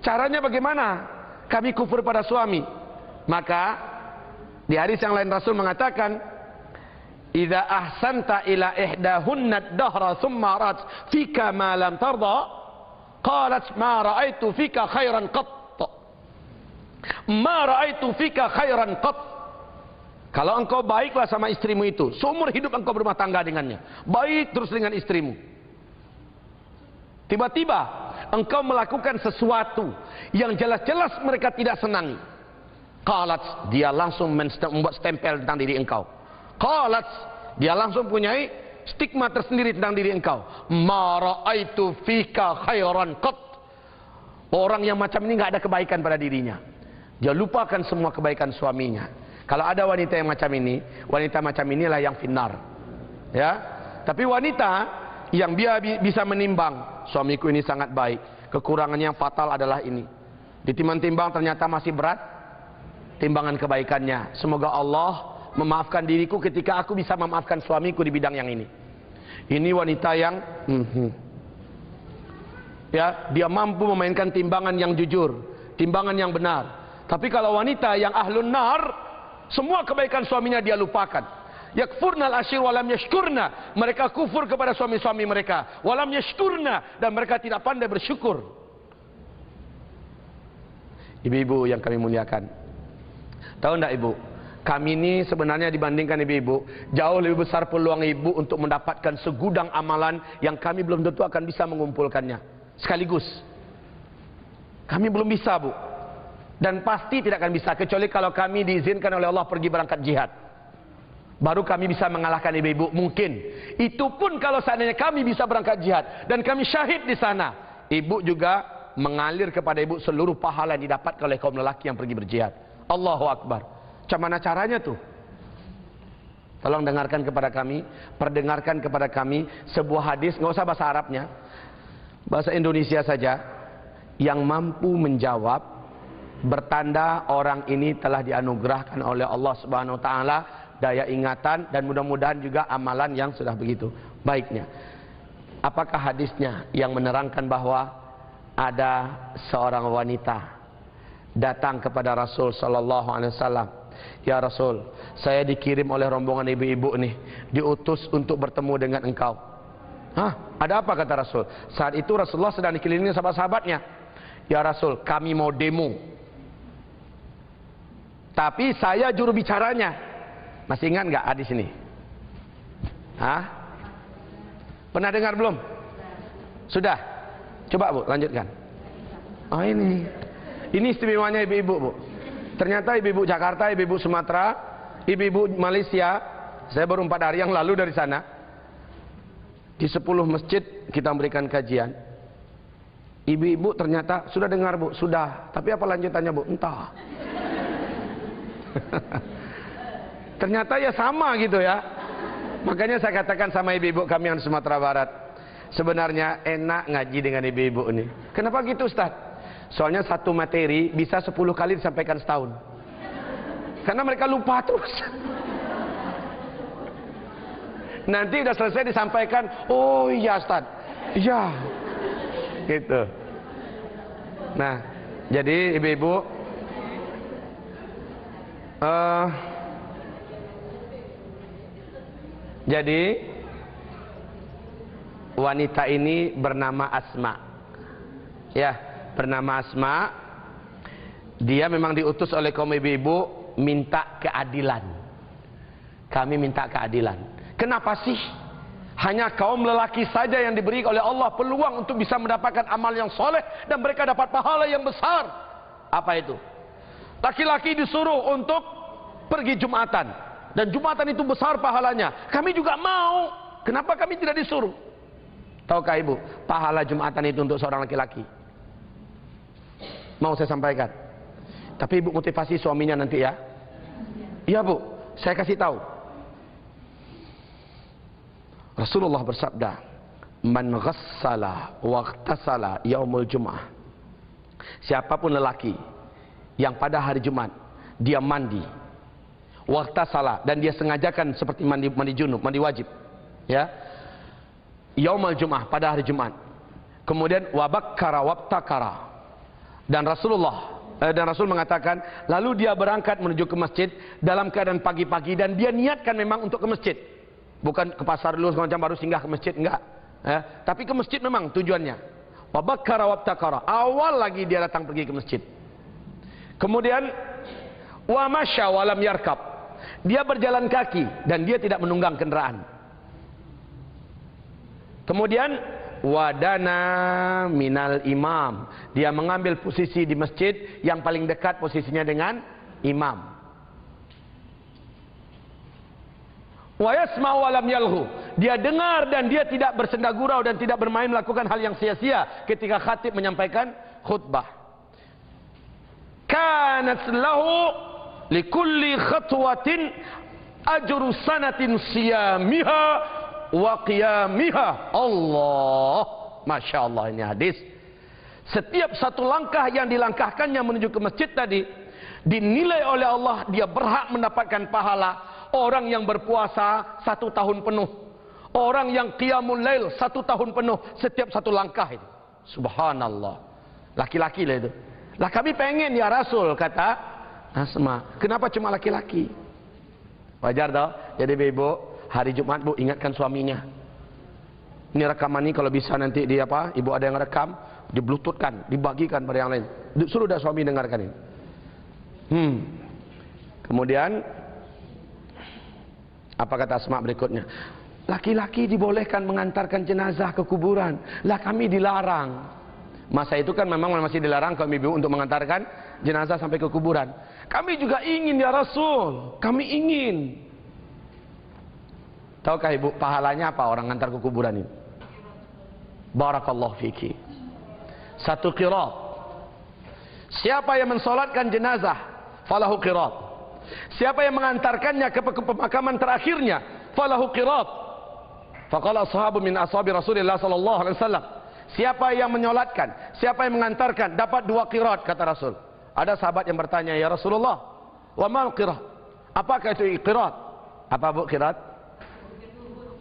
Caranya bagaimana? Kami kufur pada suami. Maka di hadis yang lain Rasul mengatakan Idza ahsanta ila ihdahunna ad-dahra thumma rat fika ma lam tarda qalat ma ra'aitu fika khairan qat ma ra'aitu fika khairan qat kalau engkau baiklah sama istrimu itu seumur hidup engkau berumah tangga dengannya baik terus dengan istrimu tiba-tiba engkau melakukan sesuatu yang jelas-jelas mereka tidak senangi qalat dia langsung membuat stempel tentang diri engkau Qalat dia langsung punya stigma tersendiri tentang diri engkau. Ma raaitu fika khairan qat. Orang yang macam ini enggak ada kebaikan pada dirinya. Dia lupakan semua kebaikan suaminya. Kalau ada wanita yang macam ini, wanita macam inilah yang finar. Ya. Tapi wanita yang dia bisa menimbang, suamiku ini sangat baik. Kekurangannya yang fatal adalah ini. Ditimbang-timbang ternyata masih berat timbangan kebaikannya. Semoga Allah memaafkan diriku ketika aku bisa memaafkan suamiku di bidang yang ini. Ini wanita yang -hmm. ya, dia mampu memainkan timbangan yang jujur, timbangan yang benar. Tapi kalau wanita yang ahlun nar, semua kebaikan suaminya dia lupakan. Yakfurnal ashir walam yashkurna. Mereka kufur kepada suami-suami mereka. Walam yashkurna. Dan mereka tidak pandai bersyukur. Ibu-ibu yang kami muliakan. Tahu tidak ibu? Kami ini sebenarnya dibandingkan ibu-ibu jauh lebih besar peluang ibu untuk mendapatkan segudang amalan yang kami belum tentu akan bisa mengumpulkannya sekaligus. Kami belum bisa bu dan pasti tidak akan bisa kecuali kalau kami diizinkan oleh Allah pergi berangkat jihad. Baru kami bisa mengalahkan ibu-ibu mungkin. Itu pun kalau seandainya kami bisa berangkat jihad dan kami syahid di sana, ibu juga mengalir kepada ibu seluruh pahala yang didapatkan oleh kaum lelaki yang pergi berjihad. Allahu Akbar. Macam mana caranya tuh? Tolong dengarkan kepada kami, perdengarkan kepada kami sebuah hadis, nggak usah bahasa Arabnya, bahasa Indonesia saja, yang mampu menjawab bertanda orang ini telah dianugerahkan oleh Allah Subhanahu Wa Taala daya ingatan dan mudah-mudahan juga amalan yang sudah begitu baiknya. Apakah hadisnya yang menerangkan bahwa ada seorang wanita datang kepada Rasul Sallallahu Alaihi Wasallam Ya Rasul, saya dikirim oleh rombongan ibu-ibu nih, diutus untuk bertemu dengan engkau. Hah? Ada apa kata Rasul? Saat itu Rasulullah sedang dikelilingi sahabat-sahabatnya. Ya Rasul, kami mau demo. Tapi saya juru bicaranya. Masih ingat nggak hadis ini? Hah? Pernah dengar belum? Sudah? Coba Bu, lanjutkan. Oh ini. Ini istimewanya ibu-ibu Bu. Ternyata ibu-ibu Jakarta, ibu-ibu Sumatera, ibu-ibu Malaysia, saya baru empat hari yang lalu dari sana. Di sepuluh masjid kita memberikan kajian. Ibu-ibu ternyata sudah dengar bu, sudah. Tapi apa lanjutannya bu? Entah. ternyata ya sama gitu ya. Makanya saya katakan sama ibu-ibu kami yang Sumatera Barat. Sebenarnya enak ngaji dengan ibu-ibu ini. Kenapa gitu Ustaz? Soalnya satu materi bisa sepuluh kali disampaikan setahun. Karena mereka lupa terus. Nanti udah selesai disampaikan, oh iya Ustaz. Iya. Gitu. Nah, jadi ibu-ibu uh, jadi wanita ini bernama Asma. Ya, bernama Asma. Dia memang diutus oleh kaum ibu-ibu minta keadilan. Kami minta keadilan. Kenapa sih? Hanya kaum lelaki saja yang diberi oleh Allah peluang untuk bisa mendapatkan amal yang soleh dan mereka dapat pahala yang besar. Apa itu? Laki-laki disuruh untuk pergi Jumatan dan Jumatan itu besar pahalanya. Kami juga mau. Kenapa kami tidak disuruh? Tahukah ibu, pahala Jumatan itu untuk seorang laki-laki. Mau saya sampaikan. Tapi ibu motivasi suaminya nanti ya. Iya bu, saya kasih tahu. Rasulullah bersabda, Man ghassala waqtasala yaumul jum'ah. Siapa pun lelaki yang pada hari Jumat dia mandi waqtasala dan dia sengajakan seperti mandi mandi junub, mandi wajib. Ya yaumal Jum'ah pada hari Jumat. Kemudian wabakkara wabtakara. Dan Rasulullah eh, dan Rasul mengatakan lalu dia berangkat menuju ke masjid dalam keadaan pagi-pagi dan dia niatkan memang untuk ke masjid. Bukan ke pasar dulu semacam baru singgah ke masjid enggak. Eh, tapi ke masjid memang tujuannya. Wabakkara wabtakara. Awal lagi dia datang pergi ke masjid. Kemudian wa masya walam yarkab. Dia berjalan kaki dan dia tidak menunggang kendaraan. Kemudian wadana minal imam. Dia mengambil posisi di masjid yang paling dekat posisinya dengan imam. Wa yasma'u wa lam yalhu. Dia dengar dan dia tidak bersenda gurau dan tidak bermain melakukan hal yang sia-sia ketika khatib menyampaikan khutbah. Kanat lahu likulli khatwatin ajru sanatin siyamiha wa qiyamiha. Allah. Masya Allah ini hadis. Setiap satu langkah yang dilangkahkannya menuju ke masjid tadi. Dinilai oleh Allah dia berhak mendapatkan pahala. Orang yang berpuasa satu tahun penuh. Orang yang qiyamul lail satu tahun penuh. Setiap satu langkah itu. Subhanallah. Laki-laki lah itu. Lah kami pengen ya Rasul kata Asma. Kenapa cuma laki-laki? Wajar tau? Jadi ibu hari Jumat bu ingatkan suaminya ini rekaman ini kalau bisa nanti di apa ibu ada yang rekam di bluetoothkan dibagikan pada yang lain suruh dah suami dengarkan ini hmm. kemudian apa kata Asma berikutnya laki-laki dibolehkan mengantarkan jenazah ke kuburan lah kami dilarang masa itu kan memang masih dilarang kaum ibu untuk mengantarkan jenazah sampai ke kuburan kami juga ingin ya Rasul kami ingin Tahukah ibu pahalanya apa orang ngantar ke kuburan ini? Barakallahu fiki. Satu qirat. Siapa yang mensolatkan jenazah, falahu qirat. Siapa yang mengantarkannya ke pemakaman terakhirnya, falahu qirat. Faqala ashabu min ashabi Rasulullah sallallahu alaihi wasallam. Siapa yang menyolatkan, siapa yang mengantarkan dapat dua qirat kata Rasul. Ada sahabat yang bertanya, "Ya Rasulullah, wa mal qirat?" Apakah itu qirat? Apa bu qirat?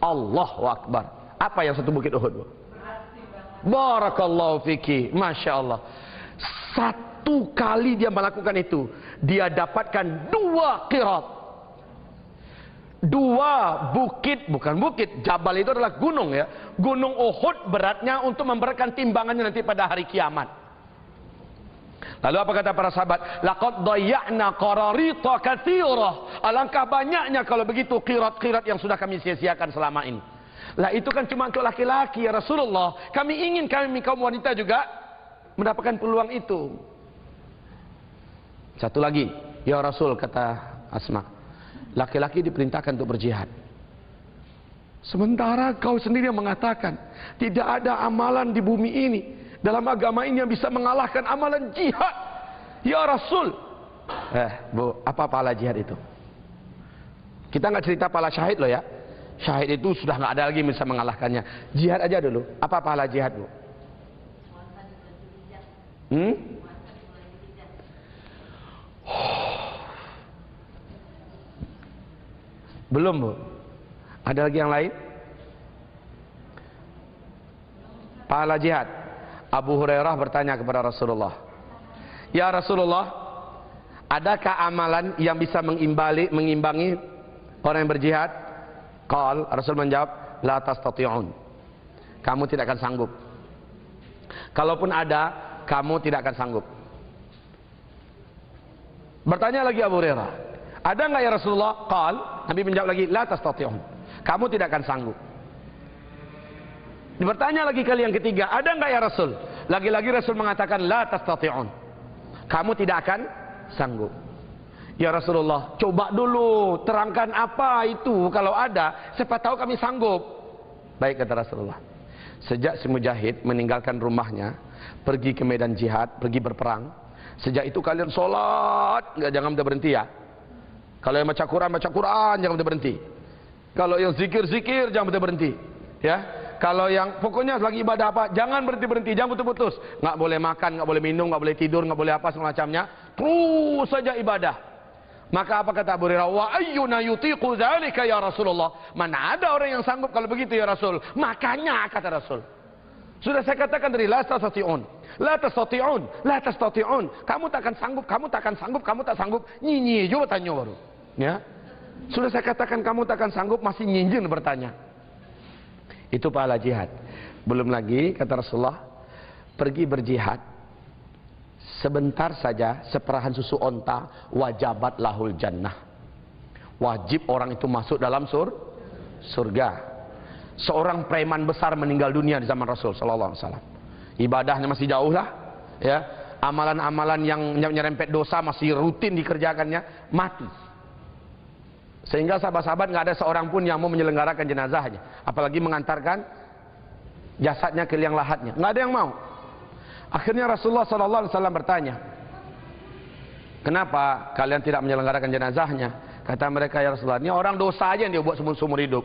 Allahu Akbar. Apa yang satu bukit Uhud? Barakallahu fiki. Masya Allah. Satu kali dia melakukan itu. Dia dapatkan dua kirat. Dua bukit, bukan bukit. Jabal itu adalah gunung ya. Gunung Uhud beratnya untuk memberatkan timbangannya nanti pada hari kiamat. Lalu apa kata para sahabat? Laqad dayya'na qararita katsira. Alangkah banyaknya kalau begitu kirat-kirat yang sudah kami sia-siakan selama ini. Lah itu kan cuma untuk laki-laki ya Rasulullah. Kami ingin kami kaum wanita juga mendapatkan peluang itu. Satu lagi, ya Rasul kata Asma, laki-laki diperintahkan untuk berjihad. Sementara kau sendiri yang mengatakan tidak ada amalan di bumi ini dalam agama ini yang bisa mengalahkan amalan jihad. Ya Rasul. Eh, Bu, apa pahala jihad itu? Kita nggak cerita pahala syahid loh ya. Syahid itu sudah nggak ada lagi yang bisa mengalahkannya. Jihad aja dulu. Apa pahala jihad, Bu? Hmm? Belum, Bu. Ada lagi yang lain? Pahala jihad. Abu Hurairah bertanya kepada Rasulullah. Ya Rasulullah, adakah amalan yang bisa mengimbali, mengimbangi orang yang berjihad? Qal, Rasul menjawab, la tastati'un. Kamu tidak akan sanggup. Kalaupun ada, kamu tidak akan sanggup. Bertanya lagi Abu Hurairah, ada enggak ya Rasulullah? Qal, Nabi menjawab lagi, la tastati'un. Kamu tidak akan sanggup. Bertanya lagi kali yang ketiga, ada enggak ya Rasul? Lagi-lagi Rasul mengatakan la tastati'un. Kamu tidak akan sanggup. Ya Rasulullah, coba dulu terangkan apa itu kalau ada, siapa tahu kami sanggup. Baik kata Rasulullah. Sejak si mujahid meninggalkan rumahnya, pergi ke medan jihad, pergi berperang. Sejak itu kalian sholat, nggak jangan berhenti ya. Kalau yang baca Quran, baca Quran, jangan berhenti. Kalau yang zikir-zikir, jangan berhenti. Ya, kalau yang pokoknya lagi ibadah apa, jangan berhenti berhenti, jangan putus-putus. Nggak boleh makan, nggak boleh minum, nggak boleh tidur, nggak boleh apa semacamnya. Terus saja ibadah. Maka apa kata Abu Hurairah? Wa ayyuna yutiqu dzalika ya Rasulullah? Mana ada orang yang sanggup kalau begitu ya Rasul? Makanya kata Rasul. Sudah saya katakan dari la tastati'un. La tastati'un, la tastati'un. Kamu takkan sanggup, kamu takkan sanggup, kamu tak sanggup. Nyinyi juga tanya baru. Ya. Sudah saya katakan kamu takkan sanggup masih nyinjin bertanya. Itu pahala jihad. Belum lagi kata Rasulullah pergi berjihad sebentar saja seperahan susu onta wajabat lahul jannah wajib orang itu masuk dalam sur surga seorang preman besar meninggal dunia di zaman Rasul sallallahu alaihi wasallam ibadahnya masih jauh lah ya amalan-amalan yang nyerempet dosa masih rutin dikerjakannya mati sehingga sahabat-sahabat nggak ada seorang pun yang mau menyelenggarakan jenazahnya apalagi mengantarkan jasadnya ke liang lahatnya nggak ada yang mau Akhirnya Rasulullah sallallahu alaihi wasallam bertanya, "Kenapa kalian tidak menyelenggarakan jenazahnya?" Kata mereka, "Ya Rasulullah, ini orang dosa aja yang dia buat seumur hidup.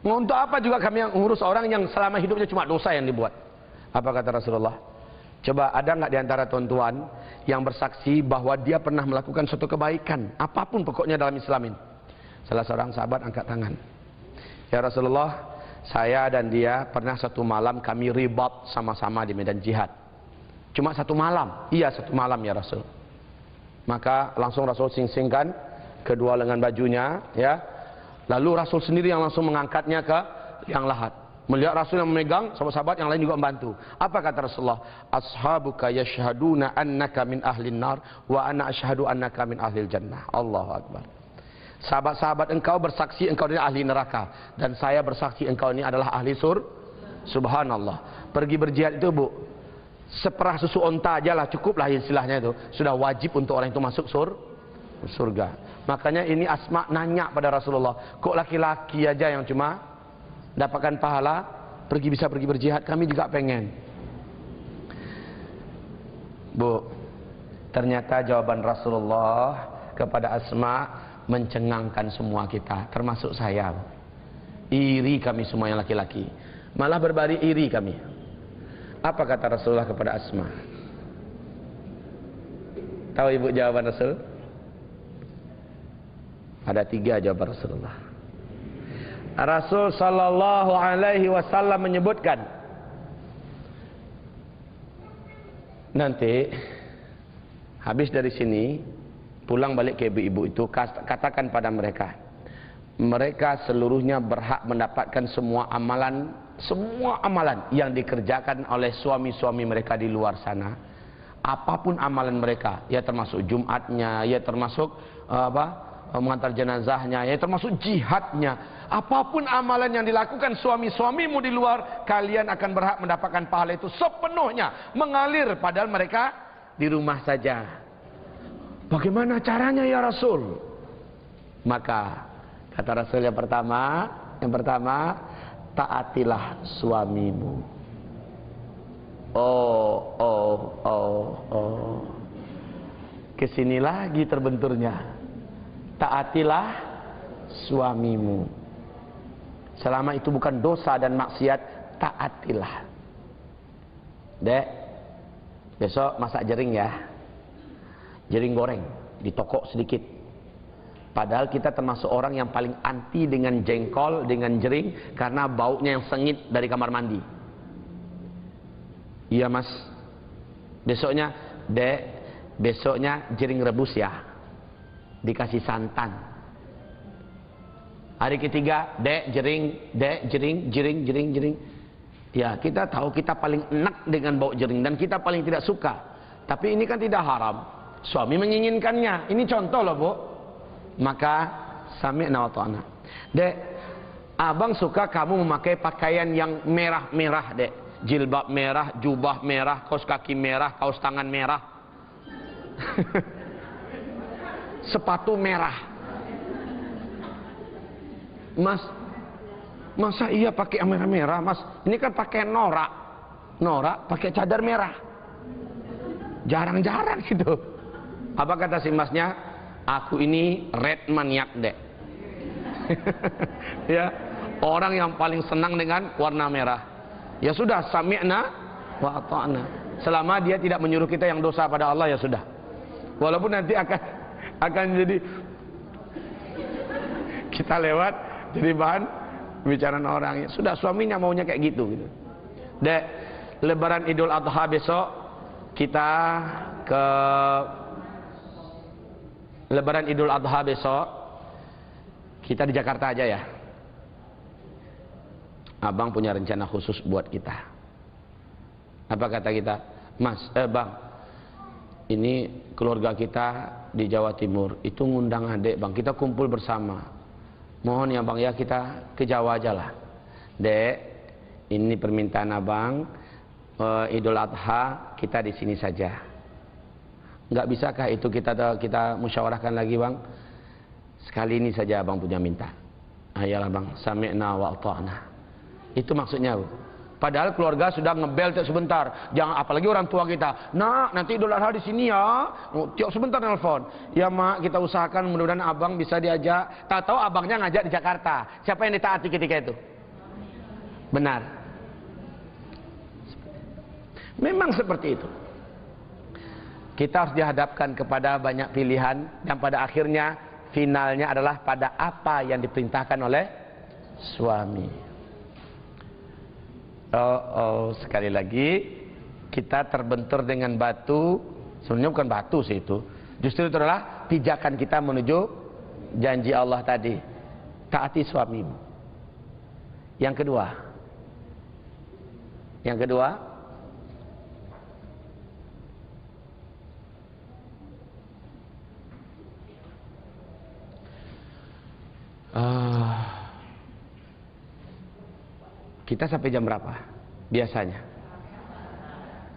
Untuk apa juga kami yang ngurus orang yang selama hidupnya cuma dosa yang dibuat?" Apa kata Rasulullah? Coba ada nggak di antara tuan-tuan yang bersaksi bahwa dia pernah melakukan suatu kebaikan, apapun pokoknya dalam Islam ini? Salah seorang sahabat angkat tangan. Ya Rasulullah, saya dan dia pernah satu malam kami ribat sama-sama di medan jihad. Cuma satu malam. Iya satu malam ya Rasul. Maka langsung Rasul sing-singkan kedua lengan bajunya, ya. Lalu Rasul sendiri yang langsung mengangkatnya ke yang lahat. Melihat Rasul yang memegang, sahabat-sahabat yang lain juga membantu. Apa kata Rasulullah? Ashabuka yashhaduna annaka min ahlin nar wa ana ashhadu annaka min ahlil jannah. Allahu akbar. Sahabat-sahabat engkau bersaksi engkau ini ahli neraka dan saya bersaksi engkau ini adalah ahli sur. Subhanallah. Pergi berjihad itu, Bu, seperah susu onta aja lah cukup lah istilahnya itu sudah wajib untuk orang itu masuk sur surga makanya ini asma nanya pada Rasulullah kok laki-laki aja yang cuma dapatkan pahala pergi bisa pergi berjihad kami juga pengen Bu ternyata jawaban Rasulullah kepada Asma mencengangkan semua kita termasuk saya iri kami semua yang laki-laki malah berbari iri kami apa kata Rasulullah kepada Asma? Tahu ibu jawaban Rasul? Ada tiga jawaban Rasulullah. Rasul Sallallahu Alaihi Wasallam menyebutkan nanti habis dari sini pulang balik ke ibu-ibu itu katakan pada mereka mereka seluruhnya berhak mendapatkan semua amalan semua amalan yang dikerjakan oleh suami-suami mereka di luar sana. Apa pun amalan mereka ya termasuk Jumatnya ya termasuk uh, apa uh, mengantar jenazahnya ya termasuk jihadnya. Apa pun amalan yang dilakukan suami-suamimu di luar kalian akan berhak mendapatkan pahala itu sepenuhnya mengalir padahal mereka di rumah saja Bagaimana caranya ya Rasul? Maka kata Rasul yang pertama, yang pertama taatilah suamimu. Oh, oh, oh, oh. Ke sini lagi terbenturnya. Taatilah suamimu. Selama itu bukan dosa dan maksiat, taatilah. Dek, besok masak jering ya. Jering goreng, di toko sedikit. Padahal kita termasuk orang yang paling anti dengan jengkol, dengan jering, karena baunya yang sengit dari kamar mandi. Iya mas, besoknya, dek, besoknya jering rebus ya. Dikasih santan. Hari ketiga, dek, jering, dek, jering, jering, jering, jering. Ya, kita tahu kita paling enak dengan bau jering dan kita paling tidak suka. Tapi ini kan tidak haram. Suami menginginkannya. Ini contoh loh, Bu. Maka sami'na wa ta'na. Dek, abang suka kamu memakai pakaian yang merah-merah, Dek. Jilbab merah, jubah merah, kaos kaki merah, kaos tangan merah. Sepatu merah. Mas, masa iya pakai merah-merah, Mas? Ini kan pakai norak. Norak pakai cadar merah. Jarang-jarang gitu. Apa kata si masnya? Aku ini red maniak dek. ya, orang yang paling senang dengan warna merah. Ya sudah, sami'na wa ata'na. Selama dia tidak menyuruh kita yang dosa pada Allah ya sudah. Walaupun nanti akan akan jadi kita lewat jadi bahan pembicaraan orang. Ya sudah suaminya maunya kayak gitu gitu. Dek, lebaran Idul Adha besok kita ke Lebaran Idul Adha besok kita di Jakarta aja ya. Abang punya rencana khusus buat kita. Apa kata kita? Mas, eh bang, ini keluarga kita di Jawa Timur itu ngundang adik bang, kita kumpul bersama. Mohon ya bang ya kita ke Jawa aja lah. Dek, ini permintaan abang, uh, Idul Adha kita di sini saja. Enggak bisakah itu kita kita musyawarahkan lagi bang? Sekali ini saja abang punya minta. Ayolah bang, sami'na wa ata'na. Itu maksudnya. Bu. Padahal keluarga sudah ngebel tiap sebentar. Jangan apalagi orang tua kita. Nak, nanti Idul Adha di sini ya. Oh, tiap sebentar nelfon. Ya mak, kita usahakan mudah-mudahan abang bisa diajak. Tahu-tahu abangnya ngajak di Jakarta. Siapa yang ditaati ketika itu? Benar. Memang seperti itu. Kita harus dihadapkan kepada banyak pilihan dan pada akhirnya finalnya adalah pada apa yang diperintahkan oleh suami. Oh, oh, sekali lagi kita terbentur dengan batu, sebenarnya bukan batu sih itu. Justru itu adalah pijakan kita menuju janji Allah tadi. Taati suamimu. Yang kedua. Yang kedua, Uh, kita sampai jam berapa? Biasanya.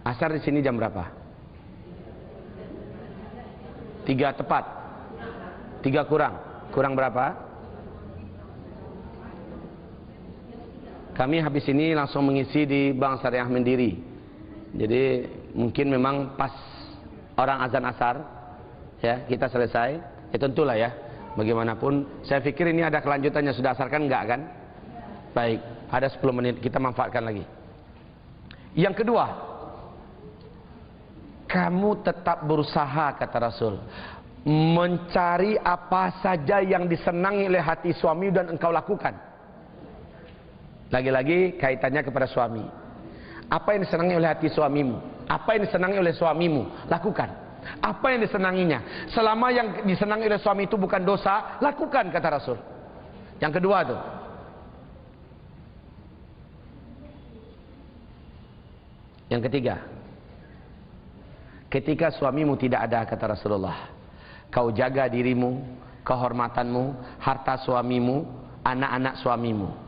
Asar di sini jam berapa? Tiga tepat. Tiga kurang. Kurang berapa? Kami habis ini langsung mengisi di Bank Syariah Mendiri. Jadi mungkin memang pas orang azan asar, ya kita selesai. Ya tentulah ya Bagaimanapun, saya pikir ini ada kelanjutannya sudah asarkan enggak kan? Baik, ada 10 menit kita manfaatkan lagi. Yang kedua, kamu tetap berusaha kata Rasul mencari apa saja yang disenangi oleh hati suami dan engkau lakukan. Lagi-lagi kaitannya kepada suami. Apa yang disenangi oleh hati suamimu? Apa yang disenangi oleh suamimu? Lakukan. Apa yang disenanginya? Selama yang disenangi oleh suami itu bukan dosa, lakukan kata Rasul. Yang kedua tuh. Yang ketiga. Ketika suamimu tidak ada kata Rasulullah, kau jaga dirimu, kehormatanmu, harta suamimu, anak-anak suamimu.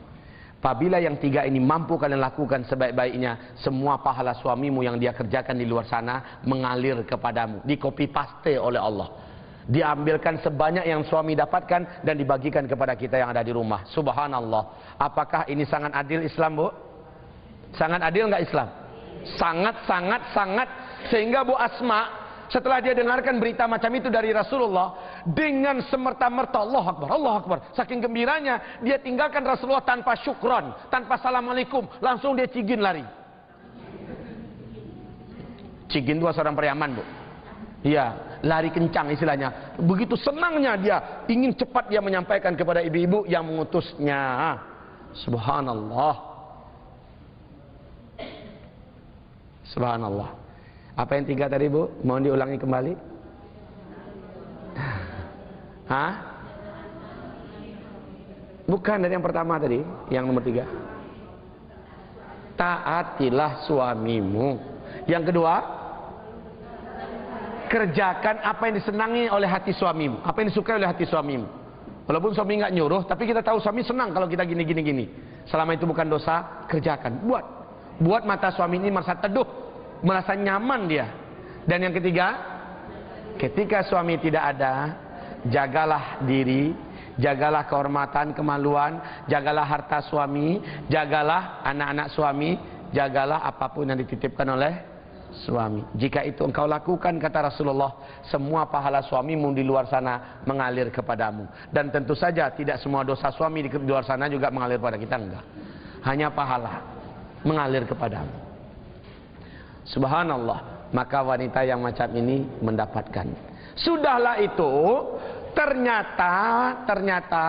Apabila yang tiga ini mampu kalian lakukan sebaik-baiknya, semua pahala suamimu yang dia kerjakan di luar sana mengalir kepadamu, di copy paste oleh Allah. diambilkan sebanyak yang suami dapatkan dan dibagikan kepada kita yang ada di rumah. Subhanallah. Apakah ini sangat adil Islam, Bu? Sangat adil enggak Islam? Sangat, sangat, sangat. Sehingga Bu Asma setelah dia dengarkan berita macam itu dari Rasulullah dengan semerta-merta Allah Akbar, Allah Akbar. Saking gembiranya dia tinggalkan Rasulullah tanpa syukron, tanpa assalamualaikum, langsung dia cigin lari. Cigin dua seorang periaman, Bu. Iya, lari kencang istilahnya. Begitu senangnya dia ingin cepat dia menyampaikan kepada ibu-ibu yang mengutusnya. Subhanallah. Subhanallah. Apa yang tiga tadi bu? Mohon diulangi kembali. Hah? Bukan dari yang pertama tadi, yang nomor tiga. Taatilah suamimu. Yang kedua, kerjakan apa yang disenangi oleh hati suamimu, apa yang disukai oleh hati suamimu. Walaupun suami nggak nyuruh, tapi kita tahu suami senang kalau kita gini gini gini. Selama itu bukan dosa, kerjakan. Buat, buat mata suami ini merasa teduh, merasa nyaman dia. Dan yang ketiga, ketika suami tidak ada, jagalah diri, jagalah kehormatan, kemaluan, jagalah harta suami, jagalah anak-anak suami, jagalah apa pun yang dititipkan oleh suami. Jika itu engkau lakukan kata Rasulullah, semua pahala suamimu di luar sana mengalir kepadamu. Dan tentu saja tidak semua dosa suami di luar sana juga mengalir pada kita enggak. Hanya pahala mengalir kepadamu. Subhanallah. Maka wanita yang macam ini mendapatkan. Sudahlah itu, ternyata, ternyata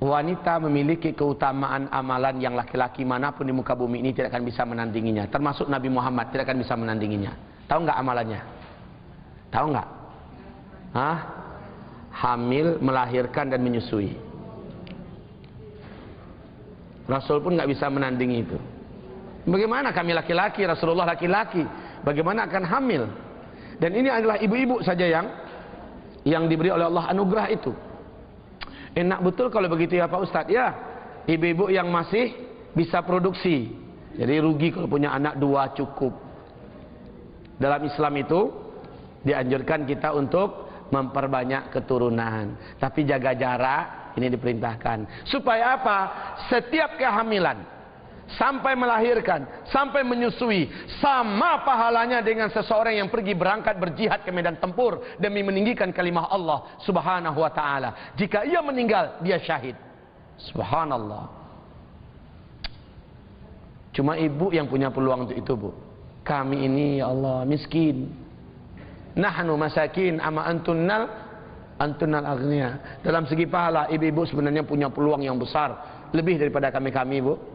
wanita memiliki keutamaan amalan yang laki-laki mana pun di muka bumi ini tidak akan bisa menandinginya. Termasuk Nabi Muhammad tidak akan bisa menandinginya. Tahu nggak amalannya? Tahu nggak? Hah? Hamil, melahirkan dan menyusui. Rasul pun nggak bisa menandingi itu. Bagaimana kami laki-laki, Rasulullah laki-laki, bagaimana akan hamil? Dan ini adalah ibu-ibu saja yang yang diberi oleh Allah anugerah itu. Enak betul kalau begitu ya Pak Ustadz ya. Ibu-ibu yang masih bisa produksi. Jadi rugi kalau punya anak dua cukup. Dalam Islam itu dianjurkan kita untuk memperbanyak keturunan. Tapi jaga jarak ini diperintahkan. Supaya apa? Setiap kehamilan sampai melahirkan, sampai menyusui, sama pahalanya dengan seseorang yang pergi berangkat berjihad ke medan tempur demi meninggikan kalimah Allah Subhanahu wa taala. Jika ia meninggal, dia syahid. Subhanallah. Cuma ibu yang punya peluang untuk itu, Bu. Kami ini ya Allah miskin. Nahnu masakin ama antunnal antunnal agniya. Dalam segi pahala ibu-ibu sebenarnya punya peluang yang besar lebih daripada kami-kami, Bu.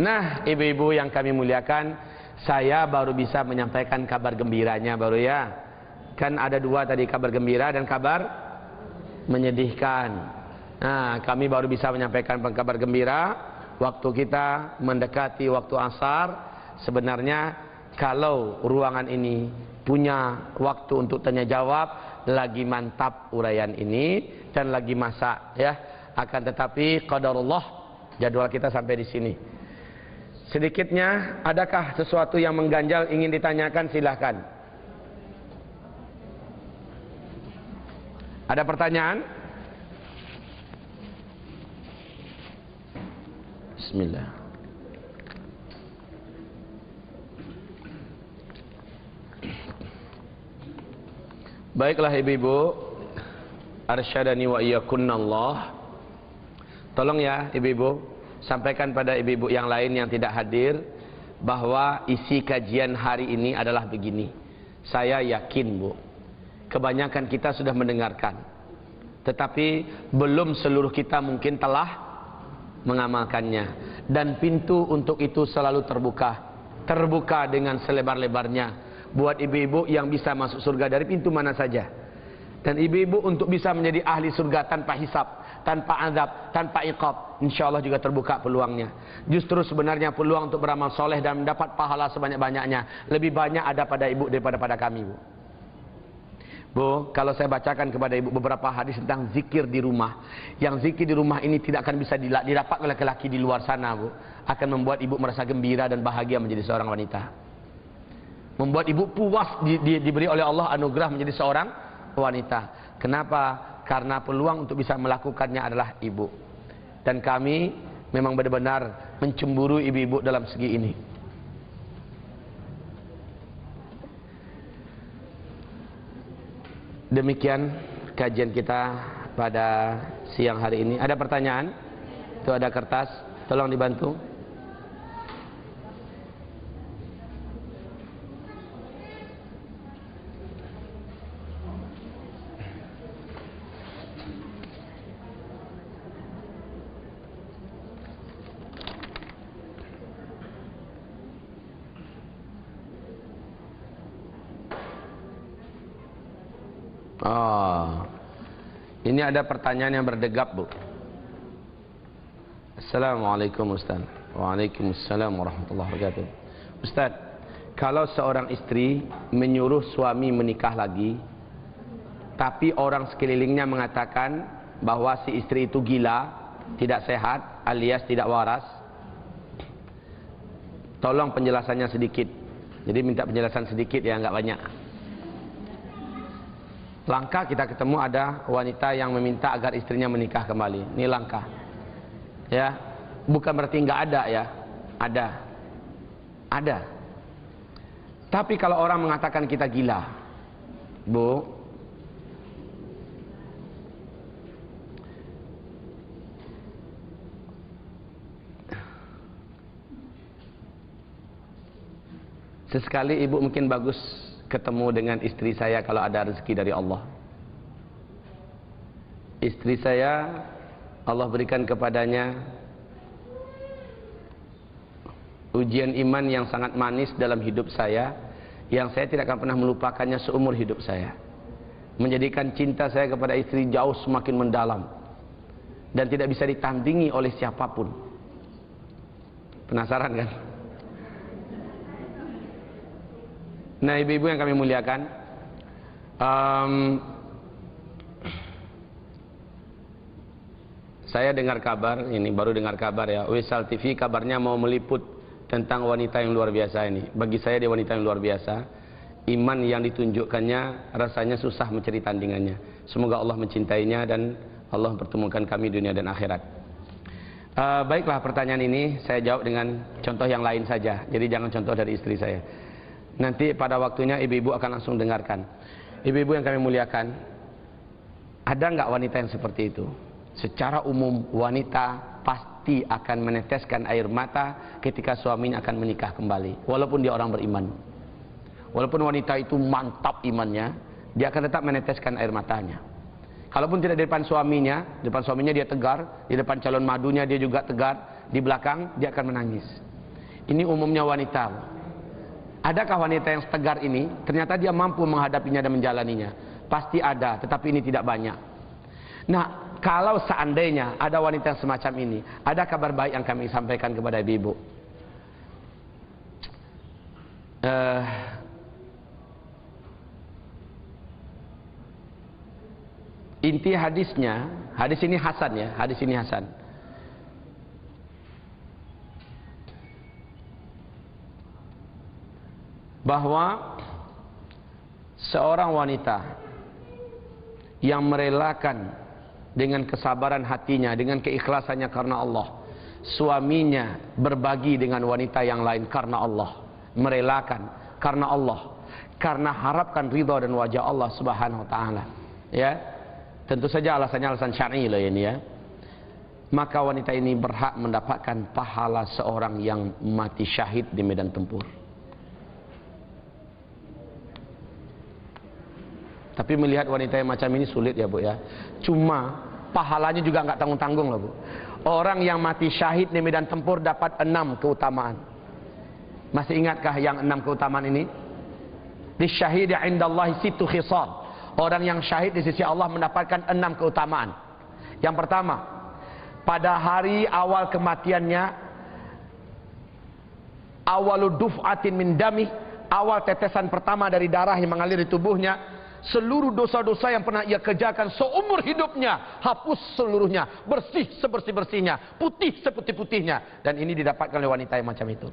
Nah, ibu-ibu yang kami muliakan, saya baru bisa menyampaikan kabar gembiranya baru ya. Kan ada dua tadi kabar gembira dan kabar menyedihkan. Nah, kami baru bisa menyampaikan kabar gembira waktu kita mendekati waktu asar. Sebenarnya kalau ruangan ini punya waktu untuk tanya jawab, lagi mantap uraian ini dan lagi masak ya. Akan tetapi qadarullah jadwal kita sampai di sini. Sedikitnya, adakah sesuatu yang mengganjal ingin ditanyakan? Silahkan. Ada pertanyaan? Bismillah. Baiklah ibu-ibu, arsyadani wa iyyakunnallah. Tolong ya ibu-ibu, sampaikan pada ibu-ibu yang lain yang tidak hadir bahwa isi kajian hari ini adalah begini. Saya yakin, Bu. Kebanyakan kita sudah mendengarkan. Tetapi belum seluruh kita mungkin telah mengamalkannya dan pintu untuk itu selalu terbuka. Terbuka dengan selebar-lebarnya buat ibu-ibu yang bisa masuk surga dari pintu mana saja. Dan ibu-ibu untuk bisa menjadi ahli surga tanpa hisap tanpa azab, tanpa iqab, insyaallah juga terbuka peluangnya. Justru sebenarnya peluang untuk beramal soleh dan mendapat pahala sebanyak-banyaknya lebih banyak ada pada ibu daripada pada kami, Bu. Bu, kalau saya bacakan kepada ibu beberapa hadis tentang zikir di rumah. Yang zikir di rumah ini tidak akan bisa didapat oleh laki-laki di luar sana, Bu. Akan membuat ibu merasa gembira dan bahagia menjadi seorang wanita. Membuat ibu puas di, di, diberi oleh Allah anugerah menjadi seorang wanita. Kenapa? Karena peluang untuk bisa melakukannya adalah ibu. Dan kami memang benar-benar mencemburu ibu-ibu dalam segi ini. Demikian kajian kita pada siang hari ini. Ada pertanyaan? Itu ada kertas, tolong dibantu. Oh. Ini ada pertanyaan yang berdegap, Bu. Assalamualaikum Ustaz. Waalaikumsalam warahmatullahi wabarakatuh. Ustaz, kalau seorang istri menyuruh suami menikah lagi, tapi orang sekelilingnya mengatakan bahwa si istri itu gila, tidak sehat, alias tidak waras, tolong penjelasannya sedikit. Jadi minta penjelasan sedikit ya, enggak banyak. Langkah kita ketemu ada wanita yang meminta agar istrinya menikah kembali. Ini langkah. Ya, bukan berarti enggak ada ya. Ada. Ada. Tapi kalau orang mengatakan kita gila, Bu, Sesekali ibu mungkin bagus ketemu dengan istri saya kalau ada rezeki dari Allah. Istri saya Allah berikan kepadanya ujian iman yang sangat manis dalam hidup saya yang saya tidak akan pernah melupakannya seumur hidup saya. Menjadikan cinta saya kepada istri jauh semakin mendalam dan tidak bisa ditandingi oleh siapa pun. Penasaran kan? Nah ibu-ibu yang kami muliakan um, Saya dengar kabar, ini baru dengar kabar ya Wisal TV kabarnya mau meliput tentang wanita yang luar biasa ini. Bagi saya dia wanita yang luar biasa. Iman yang ditunjukkannya rasanya susah mencari tandingannya. Semoga Allah mencintainya dan Allah mempertemukan kami dunia dan akhirat. Uh, Baiklah pertanyaan ini saya jawab dengan contoh yang lain saja. Jadi jangan contoh dari istri saya Nanti pada waktunya ibu-ibu akan langsung dengarkan. Ibu-ibu yang kami muliakan, ada nggak wanita yang seperti itu? Secara umum wanita pasti akan meneteskan air mata ketika suaminya akan menikah kembali, walaupun dia orang beriman. Walaupun wanita itu mantap imannya, dia akan tetap meneteskan air matanya. Kalaupun tidak di depan suaminya, di depan suaminya dia tegar, di depan calon madunya dia juga tegar, di belakang dia akan menangis. Ini umumnya wanita. Adakah wanita yang tegar ini ternyata dia mampu menghadapinya dan menjalaninya? Pasti ada, tetapi ini tidak banyak. Nah, kalau seandainya ada wanita yang semacam ini, ada kabar baik yang kami sampaikan kepada ibu-ibu. Uh, inti hadisnya, hadis ini Hasan ya, hadis ini Hasan. Bahwa seorang wanita yang merelakan dengan kesabaran hatinya, dengan keikhlasannya karena Allah, suaminya berbagi dengan wanita yang lain karena Allah, merelakan karena Allah, karena harapkan ridha dan wajah Allah Subhanahu wa taala. Ya. Tentu saja alasannya alasan syar'i lah ini ya. Maka wanita ini berhak mendapatkan pahala seorang yang mati syahid di medan tempur. Tapi melihat wanita yang macam ini sulit ya bu ya. Cuma pahalanya juga nggak tanggung-tanggung loh bu. Orang yang mati syahid di medan tempur dapat enam keutamaan. Masih ingatkah yang enam keutamaan ini? Di syahid indallahi situ khisal. Orang yang syahid di sisi Allah mendapatkan enam keutamaan. Yang pertama, pada hari awal kematiannya, awalu duf'atin min dami, awal tetesan pertama dari darah yang mengalir di tubuhnya, seluruh dosa-dosa yang pernah ia kerjakan seumur hidupnya hapus seluruhnya bersih sebersih-bersihnya putih seputih-putihnya. Dan ini didapatkan oleh wanita yang macam itu.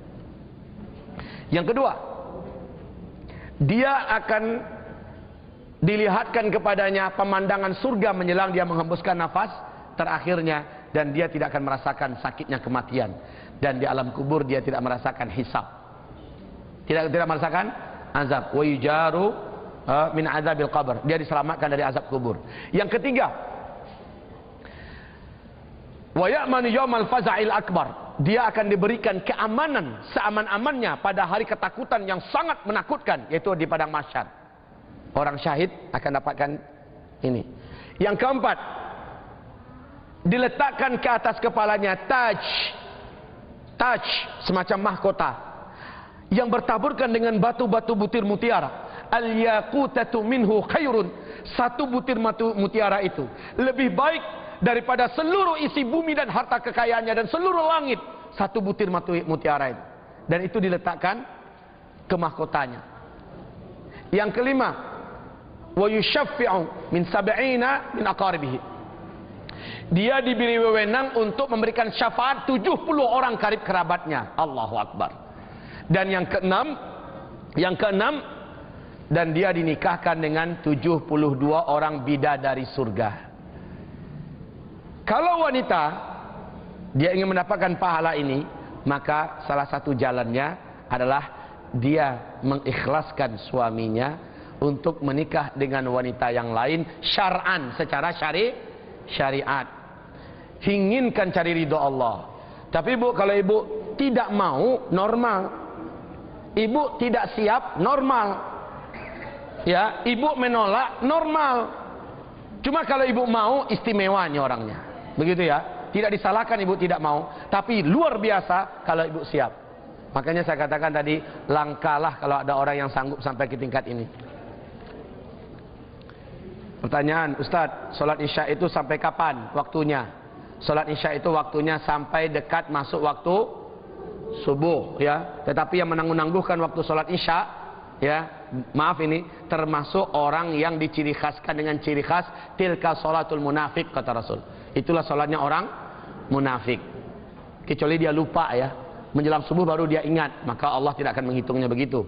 Yang kedua dia akan dilihatkan kepadanya pemandangan surga menjelang dia menghembuskan nafas terakhirnya dan dia tidak akan merasakan sakitnya kematian. Dan di alam kubur dia tidak merasakan hisab. Tidak tidak merasakan azab. Wa yujaru uh, min azabil qabr. Dia diselamatkan dari azab kubur. Yang ketiga wa ya'manu yawmal faza'il akbar. Dia akan diberikan keamanan seaman-amannya pada hari ketakutan yang sangat menakutkan yaitu di padang mahsyar orang syahid akan dapatkan ini. Yang keempat diletakkan ke atas kepalanya taj. Taj semacam mahkota yang bertaburkan dengan batu-batu butir mutiara al yaqutatu minhu khairun. Satu butir mutiara itu lebih baik daripada seluruh isi bumi dan harta kekayaannya dan seluruh langit. Satu butir mutiara itu. Dan itu diletakkan ke mahkotanya. Yang kelima wa yushaffi'u min sab'ina min aqaribihi. Dia diberi wewenang untuk memberikan syafaat 70 orang karib kerabatnya. Allahu Akbar. Dan yang keenam yang keenam dan dia dinikahkan dengan 72 orang bidadari surga kalau wanita dia ingin mendapatkan pahala ini, maka salah satu jalannya adalah dia mengikhlaskan suaminya untuk menikah dengan wanita yang lain syar'an secara syari syariat. Inginkan cari ridho Allah. Tapi ibu kalau ibu tidak mau normal. Ibu tidak siap normal. Ya, ibu menolak normal. Cuma kalau ibu mau istimewanya orangnya. Begitu ya. Tidak disalahkan ibu tidak mau. Tapi luar biasa kalau ibu siap. Makanya saya katakan tadi. Langkalah kalau ada orang yang sanggup sampai ke tingkat ini. Pertanyaan. Ustaz. Solat isya itu sampai kapan waktunya? Solat isya itu waktunya sampai dekat masuk waktu subuh. ya. Tetapi yang menangguh-nangguhkan waktu solat isya. Ya, maaf ini termasuk orang yang diciri khaskan dengan ciri khas tilka solatul munafik kata Rasul. Itulah sholatnya orang munafik. Kecuali dia lupa ya. Menjelang subuh baru dia ingat. Maka Allah tidak akan menghitungnya begitu.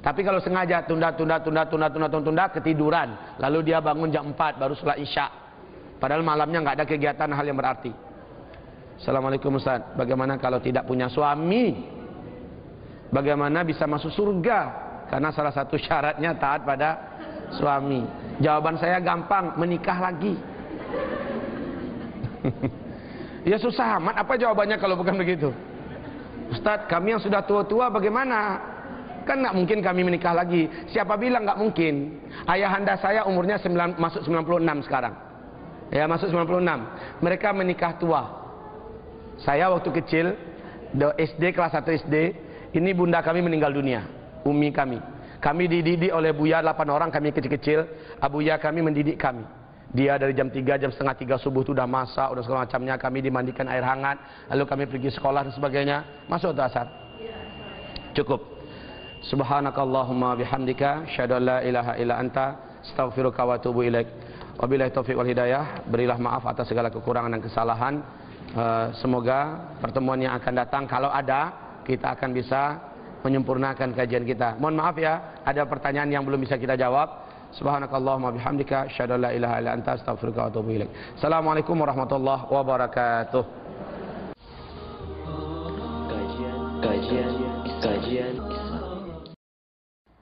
Tapi kalau sengaja tunda, tunda, tunda, tunda, tunda, tunda, tunda, ketiduran. Lalu dia bangun jam 4 baru sholat isya. Padahal malamnya nggak ada kegiatan hal yang berarti. Assalamualaikum Ustaz. Bagaimana kalau tidak punya suami? Bagaimana bisa masuk surga? Karena salah satu syaratnya taat pada suami. Jawaban saya gampang, menikah lagi. ya susah amat. Apa jawabannya kalau bukan begitu? Ustaz, kami yang sudah tua-tua bagaimana? Kan nggak mungkin kami menikah lagi. Siapa bilang nggak mungkin? Ayahanda saya umurnya 9, masuk 96 sekarang. Ya masuk 96. Mereka menikah tua. Saya waktu kecil, SD kelas 1 SD, ini bunda kami meninggal dunia. Umi kami. Kami dididik oleh Buya 8 orang, kami kecil-kecil. Abuya kami mendidik kami. Dia dari jam 3, jam setengah 3 subuh itu sudah masak, sudah segala macamnya. Kami dimandikan air hangat. Lalu kami pergi sekolah dan sebagainya. Masuk atau asar? Cukup. Subhanakallahumma bihamdika. Syadu la ilaha illa anta. Astaghfiruka wa tubu ilaik. Wabillahi taufiq wal hidayah. Berilah maaf atas segala kekurangan dan kesalahan. Uh, semoga pertemuan yang akan datang kalau ada kita akan bisa menyempurnakan kajian kita. Mohon maaf ya, ada pertanyaan yang belum bisa kita jawab. Subhanakallahumma bihamdika asyhadu an la ilaha illa anta astaghfiruka wa atubu ilaik. Assalamualaikum warahmatullahi wabarakatuh. Kajian kajian kajian